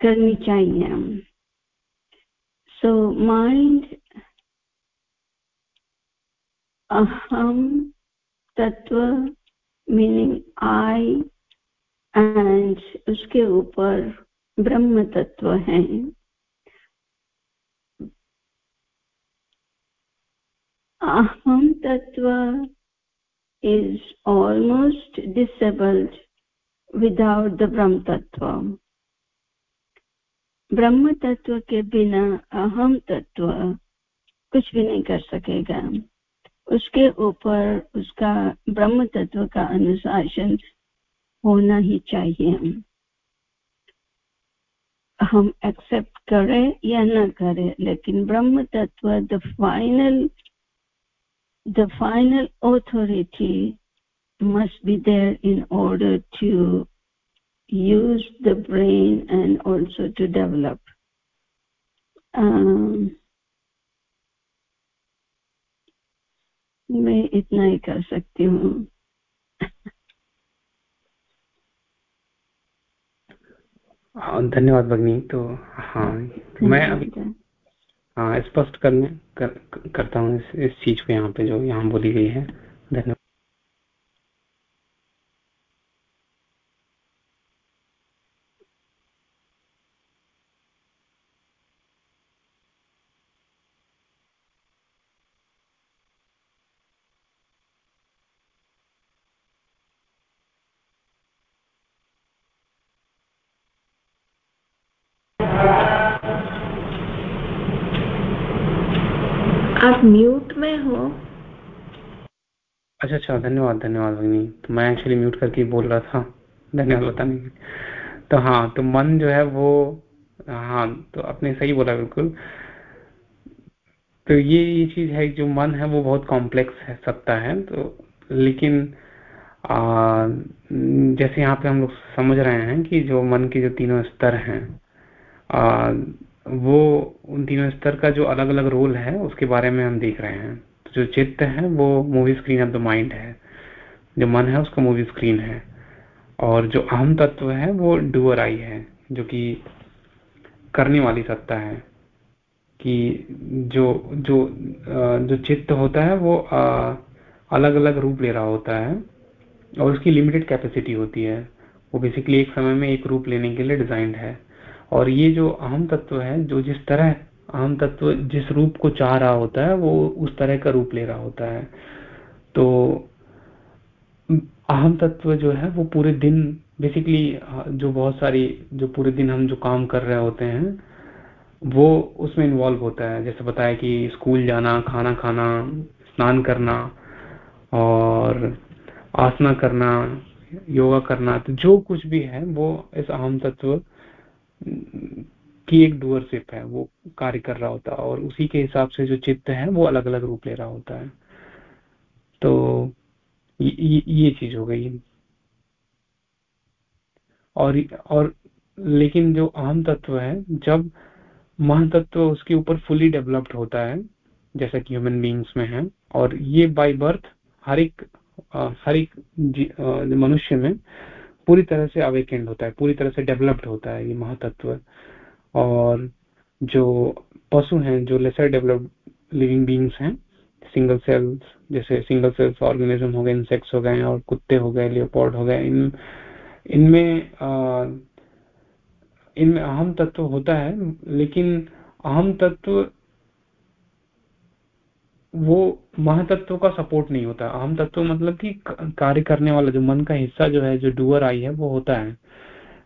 करनी चाहिए। हम so mind aham tattva meaning i and उसके ऊपर ब्रह्म तत्व है aham tattva is almost disabled without the brahm tattva ब्रह्म तत्व के बिना अहम तत्व कुछ भी नहीं कर सकेगा। उसके ऊपर उसका ब्रह्म तत्व का अनुशासन होना ही चाहिए। हम एक्सेप्ट करें या ना करें, लेकिन ब्रह्म तत्व the final the final authority must be there in order to use the brain and also to develop. Um, मैं इतना ही कर सकती हूँ। हाँ, धन्यवाद भगनी। तो हाँ मैं अभी हाँ स्पष्ट करने कर, करता हूँ इस, इस चीज़ को यहाँ पे जो यहाँ बोली गई है धन्यवाद आप म्यूट में हो अच्छा अच्छा धन्यवाद धन्यवाद भगनी। तो मैं एक्चुअली म्यूट करके बोल रहा था। धन्यवाद बताने के तो हाँ तो मन जो है वो हाँ तो आपने सही बोला बिल्कुल। तो ये ये चीज़ है जो मन है वो बहुत कॉम्प्लेक्स है सत्ता है। तो लेकिन आ, जैसे यहाँ पे हम लोग समझ रहे हैं कि जो मन के जो तीनों स्तर हैं आ, वो उन तीनों स्तर का जो अलग अलग रोल है उसके बारे में हम देख रहे हैं। जो चित्त है, वो movie screen of the mind है। जो मन है, उसका मूवी स्क्रीन है। और जो अहम तत्व है, वो डूअर आई है, जो कि करने वाली सत्ता है। कि जो जो जो चित्त होता है, वो अलग अलग रूप ले रहा होता है। और उसकी लिमिटेड कैपेसिटी होती है। वो बेसिकली एक समय में एक रूप लेने के लिए डिजाइंड है। और ये जो अहम तत्व है, जो जिस तरह अहम तत्व जिस रूप को चाह रहा होता है, वो उस तरह का रूप ले रहा होता है। तो अहम तत्व जो है, वो पूरे दिन बेसिकली जो बहुत सारी, जो पूरे दिन हम जो काम कर रहे होते हैं, वो उसमें इन्वॉल्व होता है। जैसे बताया कि स्कूल जाना, खाना खाना, स्नान करना और आसना करना, योगा करना तो जो कुछ भी है, वो इस अहम तत्व की एक डुअरशिप है वो कार्य कर रहा होता है और उसी के हिसाब से जो चित्त है वो अलग अलग रूप ले रहा होता है। तो ये, ये चीज़ हो गई। और और लेकिन जो अहम तत्व है जब महातत्व उसके ऊपर फुली डेवलप्ड होता है जैसा कि ह्यूमन बींग्स में है और ये बाय बर्थ हर एक हर एक मनुष्य में पूरी तरह से अवेकेंड होता है पूरी तरह से डेवलप्ड होता है ये महातत्व। और जो पशु हैं, जो लेसर डेवलप्ड लिविंग बींग्स हैं सिंगल सेल्स जैसे सिंगल सेल्स ऑर्गेनिज्म हो गए इंसेक्ट्स हो गए और कुत्ते हो गए लियोपोर्ड हो गए, इन, इनमें इनमें अहम तत्व होता है, लेकिन अहम तत्व वो महातत्व का सपोर्ट नहीं होता। अहम तत्व मतलब कि कार्य करने वाला जो मन का हिस्सा जो है, जो डुअर आई है, वो होता है।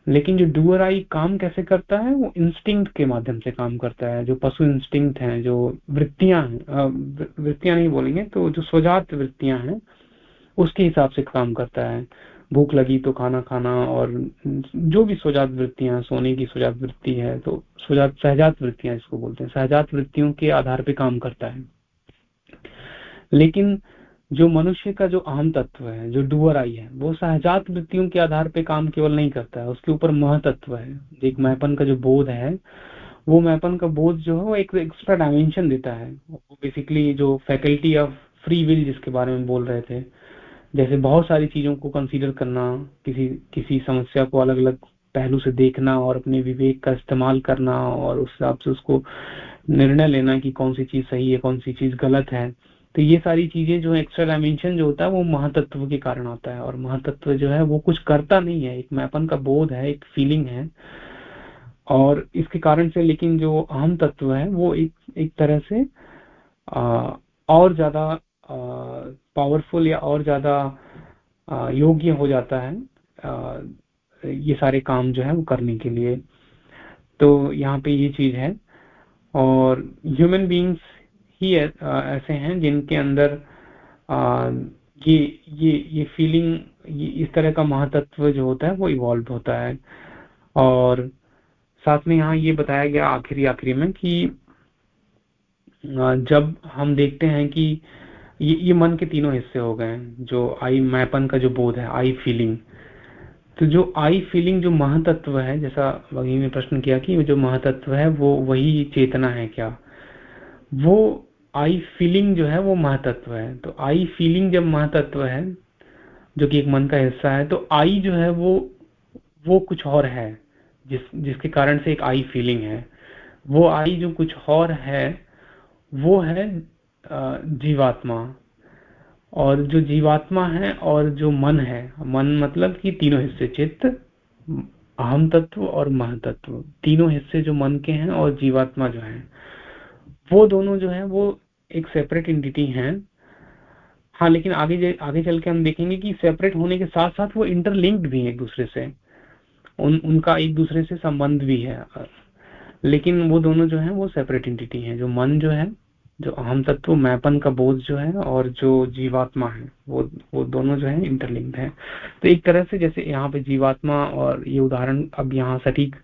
लेकिन जो डुअर आई काम कैसे करता है, वो इंस्टिंक्ट के माध्यम से काम करता है। जो पशु इंस्टिंक्ट हैं, जो वृत्तियाँ हैं वृत्तियाँ नहीं बोलेंगे तो जो स्वजात वृत्तियाँ हैं, उसके हिसाब से काम करता है। भूख लगी तो खाना खाना और जो भी स्वजात वृत्तियाँ सोने की स्वजात वृत्ति है तो स्वजात, सहजात वृत्तियाँ इसको बोलते हैं, सहजात वृत्तियों के आधार पर काम करता है। लेकिन जो मनुष्य का जो अहम तत्व है, जो डुअर आई है, वो सहजात वृत्तियों के आधार पे काम केवल नहीं करता है, उसके ऊपर महतत्व है। एक मैपन का जो बोध है, वो मैपन का बोध जो है, वो एक एक्स्ट्रा डायमेंशन देता है। बेसिकली जो फैकल्टी ऑफ़ फ्री विल जिसके बारे में बोल रहे थे, जैसे बहुत सारी चीज़ों को कंसीडर करना, किसी किसी समस्या को अलग अलग पहलू से देखना और अपने विवेक का इस्तेमाल करना और उस हिसाब से उसको निर्णय लेना कि कौन सी चीज़ सही है, कौन सी चीज़ गलत है। तो ये सारी चीज़ें जो एक्स्ट्रा डायमेंशन जो होता है वो महातत्व के कारण आता है और महातत्व जो है वो कुछ करता नहीं है। एक मैपन का बोध है एक फीलिंग है। और इसके कारण से लेकिन जो अहम तत्व है वो एक एक तरह से आ, और ज़्यादा पावरफुल या और ज़्यादा योग्य हो जाता है आ, ये सारे काम जो है वो करने के लिए। तो यहाँ पे ये चीज़ है। और ह्यूमन बींग्स ही ऐसे हैं जिनके अंदर आ, ये ये ये फीलिंग ये इस तरह का महातत्व जो होता है वो इवॉल्व होता है। और साथ में यहाँ ये बताया गया आखिरी आखिरी में कि जब हम देखते हैं कि ये ये मन के तीनों हिस्से हो गए हैं जो आई मैपन का जो बोध है आई फीलिंग तो जो आई फीलिंग जो महातत्व है जैसा भगी ने प्रश्न किया कि जो महातत्व है वो वही चेतना है क्या? वो आई फीलिंग जो है वो महातत्व है। तो आई फीलिंग जब महातत्व है, जो कि एक मन का हिस्सा है तो आई जो है वो वो कुछ और है, जिस, जिसके कारण से एक आई फीलिंग है। वो आई जो कुछ और है, वो है जीवात्मा। और जो जीवात्मा है और जो मन है, मन मतलब कि तीनों हिस्से, चित्त अहम तत्व और महतत्व। तीनों हिस्से जो मन के हैं और जीवात्मा जो है, वो दोनों जो है, वो एक सेपरेट एंटिटी है। हाँ लेकिन आगे आगे चल के हम देखेंगे कि सेपरेट होने के साथ साथ वो इंटरलिंक्ड भी है एक दूसरे से। उन, उनका एक दूसरे से संबंध भी है। लेकिन वो दोनों जो है, वो सेपरेट एंटिटी हैं। जो मन जो है, जो अहम तत्व, मैपन का बोध जो है और जो जीवात्मा है, वो वो दोनों जो है इंटरलिंक्ड है। तो एक तरह से जैसे यहाँ पे जीवात्मा और ये उदाहरण अब यहाँ सटीक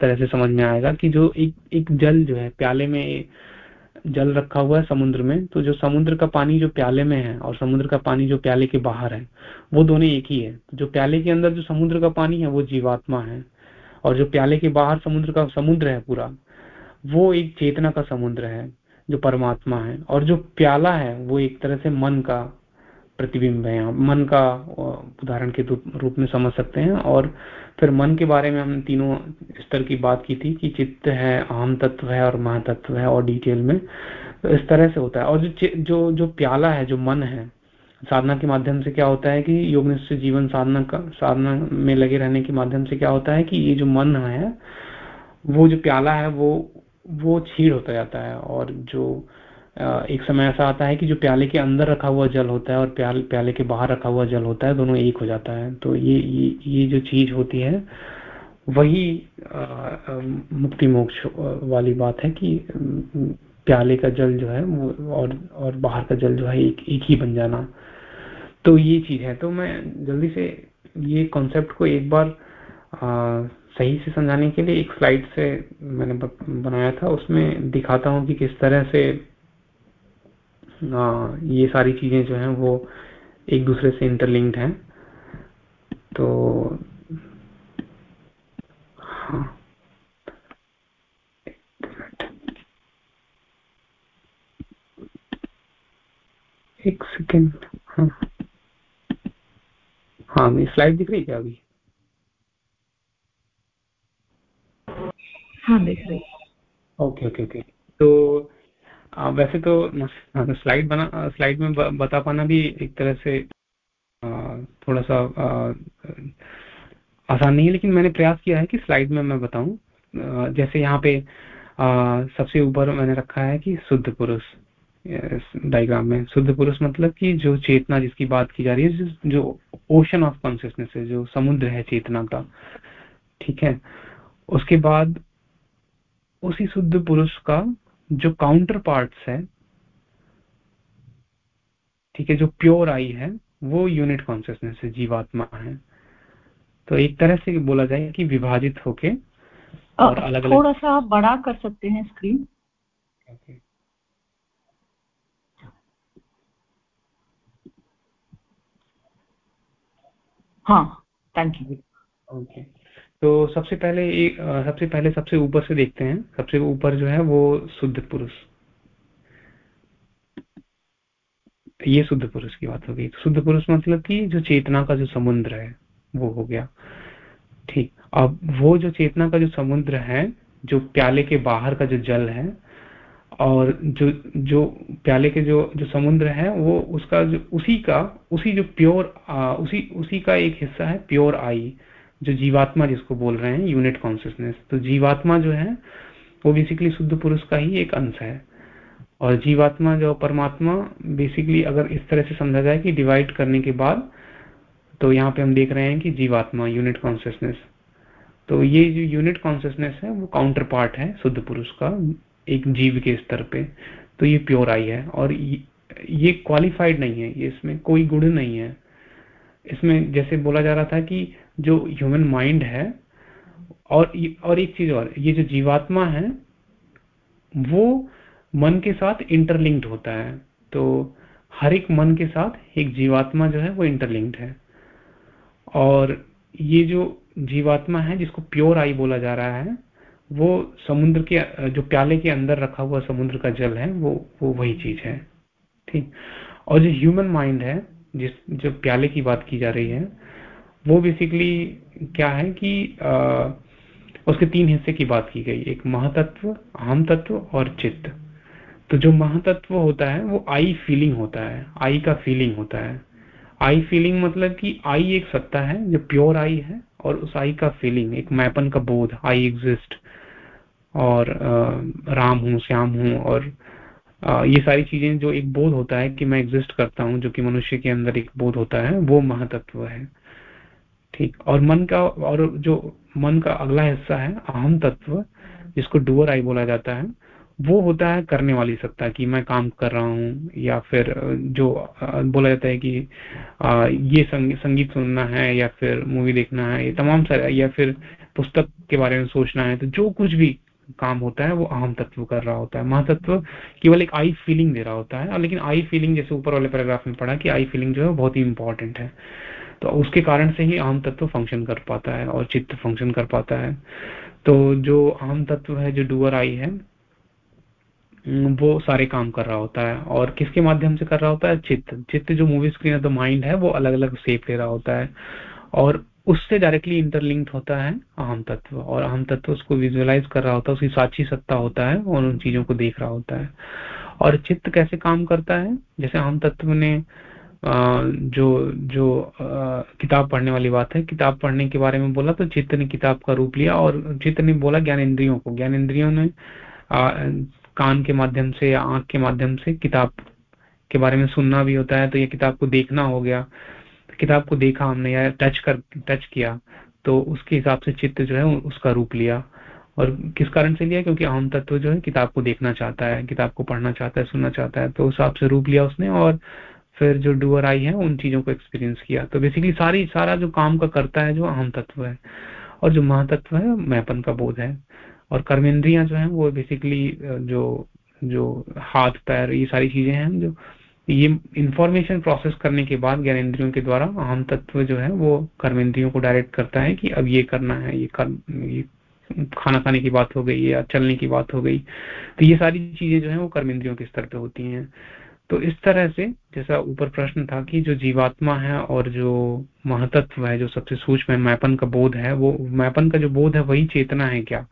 तरह से समझ में आएगा कि जो एक एक जल जो है, प्याले में जल रखा हुआ है समुद्र में तो जो समुद्र का पानी जो प्याले में है और समुद्र का पानी जो प्याले के बाहर है, वो दोनों एक ही है। जो प्याले के अंदर जो समुद्र का पानी है, वो जीवात्मा है और जो प्याले के बाहर समुद्र का समुद्र है पूरा, वो एक चेतना का समुद्र है, जो परमात्मा है। और जो प्याला है, वो एक तरह से मन का प्रतिबिंब है। मन का उदाहरण के रूप में समझ सकते हैं। और फिर मन के बारे में हम तीनों स्तर की बात की थी कि चित्त है, आम तत्व है और महातत्व है और डिटेल में तो इस तरह से होता है। और जो जो जो प्याला है, जो मन है, साधना के माध्यम से क्या होता है कि योग निश्चित जीवन साधना का, साधना में लगे रहने के माध्यम से क्या होता है कि ये जो मन है, वो जो प्याला है, वो वो छीड़ होता जाता है। और जो एक समय ऐसा आता है कि जो प्याले के अंदर रखा हुआ जल होता है और प्याल प्याले के बाहर रखा हुआ जल होता है दोनों एक हो जाता है। तो ये ये, ये जो चीज़ होती है वही मुक्ति मोक्ष वाली बात है कि प्याले का जल जो है वो और और बाहर का जल जो है एक एक ही बन जाना। तो ये चीज़ है। तो मैं जल्दी से ये कॉन्सेप्ट को एक बार आ, सही से समझाने के लिए एक स्लाइड से मैंने बनाया था। उसमें दिखाता हूँ कि किस तरह से आ, ये सारी चीज़ें जो हैं वो एक दूसरे से इंटरलिंक्ड हैं। तो हाँ। एक सेकेंड हाँ। हाँ स्लाइड दिख रही है क्या अभी? हाँ देख रही ओके ओके ओके। तो वैसे तो स्लाइड बना स्लाइड में बता पाना भी एक तरह से थोड़ा सा आसान नहीं है, लेकिन मैंने प्रयास किया है कि स्लाइड में मैं बताऊँ। जैसे यहाँ पे सबसे ऊपर मैंने रखा है कि शुद्ध पुरुष। डायग्राम में। शुद्ध पुरुष मतलब कि जो चेतना जिसकी बात की जा रही है जो ओशन ऑफ़ कॉन्सियसनेस है, जो समुद्र है चेतना का। ठीक है? उसके बाद उसी शुद्ध पुरुष का जो काउंटर पार्ट्स है ठीक है जो प्योर आई है वो यूनिट कॉन्सियसनेस है जीवात्मा है। तो एक तरह से बोला जाए कि विभाजित होके और अलग अलग थोड़ा सा आप बड़ा कर सकते हैं स्क्रीन okay. हाँ थैंक यू ओके तो सबसे पहले सबसे पहले सबसे ऊपर से देखते हैं। सबसे ऊपर जो है वो शुद्ध पुरुष। ये शुद्ध पुरुष की बात होगी शुद्ध पुरुष मतलब कि जो चेतना का जो समुद्र है वो हो गया। ठीक। अब वो जो चेतना का जो समुद्र है जो प्याले के बाहर का जो जल है और जो जो प्याले के जो जो समुद्र है वो उसका जो उसी का उसी जो प्योर आ, उसी उसी का एक हिस्सा है प्योर आई। जो जीवात्मा जिसको बोल रहे हैं यूनिट कॉन्सियसनेस तो जीवात्मा जो है, वो बेसिकली शुद्ध पुरुष का ही एक अंश है। और जीवात्मा जो परमात्मा बेसिकली अगर इस तरह से समझा जाए कि डिवाइड करने के बाद तो यहाँ पे हम देख रहे हैं कि जीवात्मा यूनिट कॉन्सियसनेस तो ये जो यूनिट कॉन्सियसनेस है, वो काउंटर पार्ट है शुद्ध पुरुष का, एक जीव के स्तर पे। तो ये प्योर आई है। और ये क्वालिफाइड नहीं है। ये इसमें कोई गुण नहीं है। इसमें जैसे बोला जा रहा था कि जो ह्यूमन माइंड है, और और एक चीज़ और, ये जो जीवात्मा है, वो मन के साथ इंटरलिंक्ड होता है। तो हर एक मन के साथ एक जीवात्मा जो है, वो इंटरलिंक्ड है। और ये जो जीवात्मा है, जिसको प्योर आई बोला जा रहा है, वो समुद्र के, जो प्याले के अंदर रखा हुआ समुद्र का जल है, वो वो वही चीज़ है। ठीक? और जो ह्यूमन माइंड है, जिस, जो प्याले की बात की जा रही है वो बेसिकली क्या है कि आ, उसके तीन हिस्से की बात की गई। एक महातत्व अहम तत्व और चित्त। तो जो महातत्व होता है वो आई फीलिंग होता है। आई का फीलिंग होता है। आई फीलिंग मतलब कि आई एक सत्ता है जो प्योर आई है और उस आई का फीलिंग एक मैपन का बोध। आई एग्जिस्ट और आ, राम हूँ श्याम हूँ और आ, ये सारी चीज़ें जो एक बोध होता है कि मैं एग्जिस्ट करता हूँ जो कि मनुष्य के अंदर एक बोध होता है वो महातत्व है। ठीक। और मन का, और जो मन का अगला हिस्सा है, अहम तत्व, जिसको डुअर आई बोला जाता है, वो होता है करने वाली सत्ता कि, मैं काम कर रहा हूँ, या फिर जो बोला जाता है कि ये संगीत सुनना है, या फिर मूवी देखना है, ये तमाम सारे, या फिर पुस्तक के बारे में सोचना है तो जो कुछ भी काम होता है, वो अहम तत्व कर रहा होता है। महातत्व केवल एक आई फीलिंग दे रहा होता है, और लेकिन आई फीलिंग जैसे ऊपर वाले पैराग्राफ में पढ़ा कि आई फीलिंग जो है बहुत ही इंपॉर्टेंट है। तो उसके कारण से ही आम तत्व फ़ंक्शन कर पाता है और चित्त फ़ंक्शन कर पाता है। तो जो आम तत्व है, जो डुअर आई है वो सारे काम कर रहा होता है। और किसके माध्यम से कर रहा होता है? चित्त। चित्त जो movie screen of the mind है, वो अलग अलग सेप ले रहा होता है। और उससे डायरेक्टली इंटरलिंक्ड होता है अहम तत्व। और अहम तत्व उसको विजुअलाइज कर रहा होता है, उसकी साक्षी सत्ता होता है और उन चीज़ों को देख रहा होता है। और चित्त कैसे काम करता है? जैसे अहम तत्व ने जो जो किताब पढ़ने वाली बात है। किताब पढ़ने के बारे में बोला तो चित्त ने किताब का रूप लिया और चित्त ने बोला ज्ञान इंद्रियों को। ज्ञान इंद्रियों ने कान के माध्यम से या आँख के माध्यम से किताब के बारे में सुनना भी होता है तो ये किताब को देखना हो गया। किताब को देखा हमने या टच कर, टच किया तो उसके हिसाब से चित्त जो है उसका रूप लिया। और किस कारण से लिया? क्योंकि आम तत्व जो है किताब को देखना चाहता है, किताब को पढ़ना चाहता है, सुनना चाहता है तो उस हिसाब से रूप लिया उसने और फिर जो डुअर आई है, उन चीज़ों को एक्सपीरियंस किया। तो बेसिकली सारी, सारा जो काम का करता है, जो अहम तत्व है, और जो महातत्व है, मैपन का बोध है। और कर्मेंद्रियाँ जो है, वो बेसिकली जो जो हाथ, पैर, ये सारी चीज़ें हैं, जो, ये इंफॉर्मेशन प्रोसेस करने के बाद ज्ञानेन्द्रियों के द्वारा अहम तत्व जो है, वो कर्मेंद्रियों को डायरेक्ट करता है कि अब ये करना है, ये कर, ये खाना खाने की बात हो गई या चलने की बात हो गई। तो ये सारी चीज़ें जो है, वो कर्मेंद्रियों के स्तर पे होती हैं। तो इस तरह से जैसा ऊपर प्रश्न था कि जो जीवात्मा है और जो महतत्व है, जो सबसे सूक्ष्म है, मैपन का बोध है, वो मैपन का जो बोध है, वही चेतना है क्या?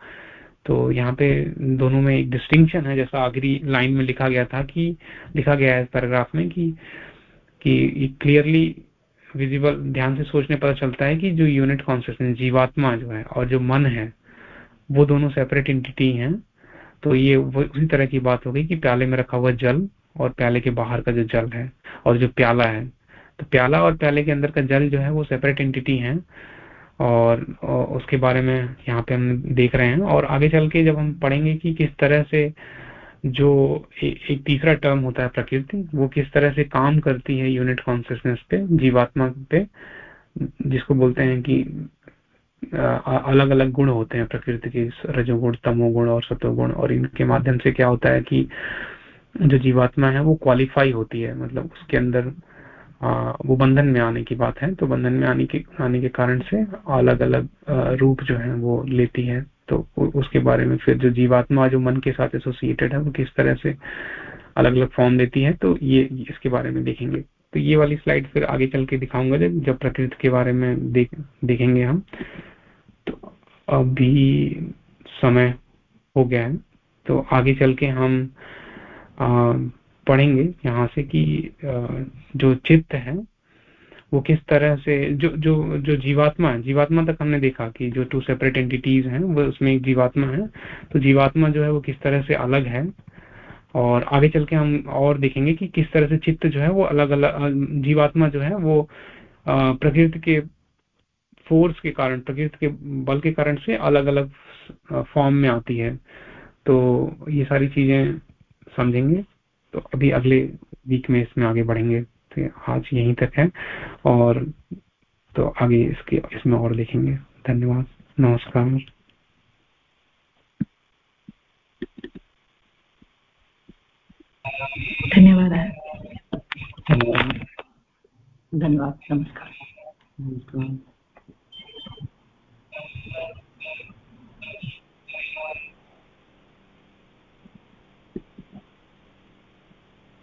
तो यहाँ पे दोनों में एक डिस्टिंक्शन है, जैसा आखिरी लाइन में लिखा गया था कि, लिखा गया है इस पैराग्राफ में कि कि क्लियरली विजिबल ध्यान से सोचने पता चलता है कि जो यूनिट कॉन्सियसनेस जीवात्मा जो है और जो मन है, वो दोनों सेपरेट एंटिटी हैं। तो ये उसी तरह की बात हो गई कि प्याले में रखा हुआ जल और प्याले के बाहर का जो जल है और जो प्याला है तो प्याला और प्याले के अंदर का जल जो है वो सेपरेट एंटिटी है और उसके बारे में यहाँ पे हम देख रहे हैं और आगे चल के जब हम पढ़ेंगे कि किस तरह से जो ए, एक तीसरा टर्म होता है प्रकृति वो किस तरह से काम करती है यूनिट कॉन्सियसनेस पे जीवात्मा पे जिसको बोलते हैं कि अलग अलग गुण होते हैं प्रकृति के रजोगुण तमोगुण और सतोगुण और इनके माध्यम से क्या होता है कि जो जीवात्मा है वो क्वालिफाई होती है। मतलब उसके अंदर आ, वो बंधन में आने की बात है। तो बंधन में आने के आने के कारण से अलग अलग रूप जो है वो लेती है। तो उसके बारे में फिर जो जीवात्मा जो मन के साथ एसोसिएटेड है वो किस तरह से अलग अलग फॉर्म देती है तो ये इसके बारे में देखेंगे। तो ये वाली स्लाइड फिर आगे चल के दिखाऊँगा जब जब प्रकृति के बारे में देख देखेंगे हम। तो अभी समय हो गया है। तो आगे चल के हम पढ़ेंगे यहाँ से कि जो चित्त है, वो किस तरह से, जो जो जो जीवात्मा है, जीवात्मा तक हमने देखा कि जो टू सेपरेट एंटिटीज हैं, वो उसमें एक जीवात्मा है तो जीवात्मा जो है वो किस तरह से अलग है, और आगे चल के हम और देखेंगे कि किस तरह से चित्त जो है वो अलग अलग जीवात्मा जो है वो प्रकृति के फोर्स के कारण, प्रकृति के बल के कारण से अलग अलग फॉर्म में आती है। तो ये सारी चीज़ें समझेंगे। तो अभी अगले वीक में इसमें आगे बढ़ेंगे। तो आज यहीं तक है और तो आगे इसके इसमें और देखेंगे। धन्यवाद। नमस्कार। धन्यवाद। धन्यवाद। नमस्कार। नमस्कार।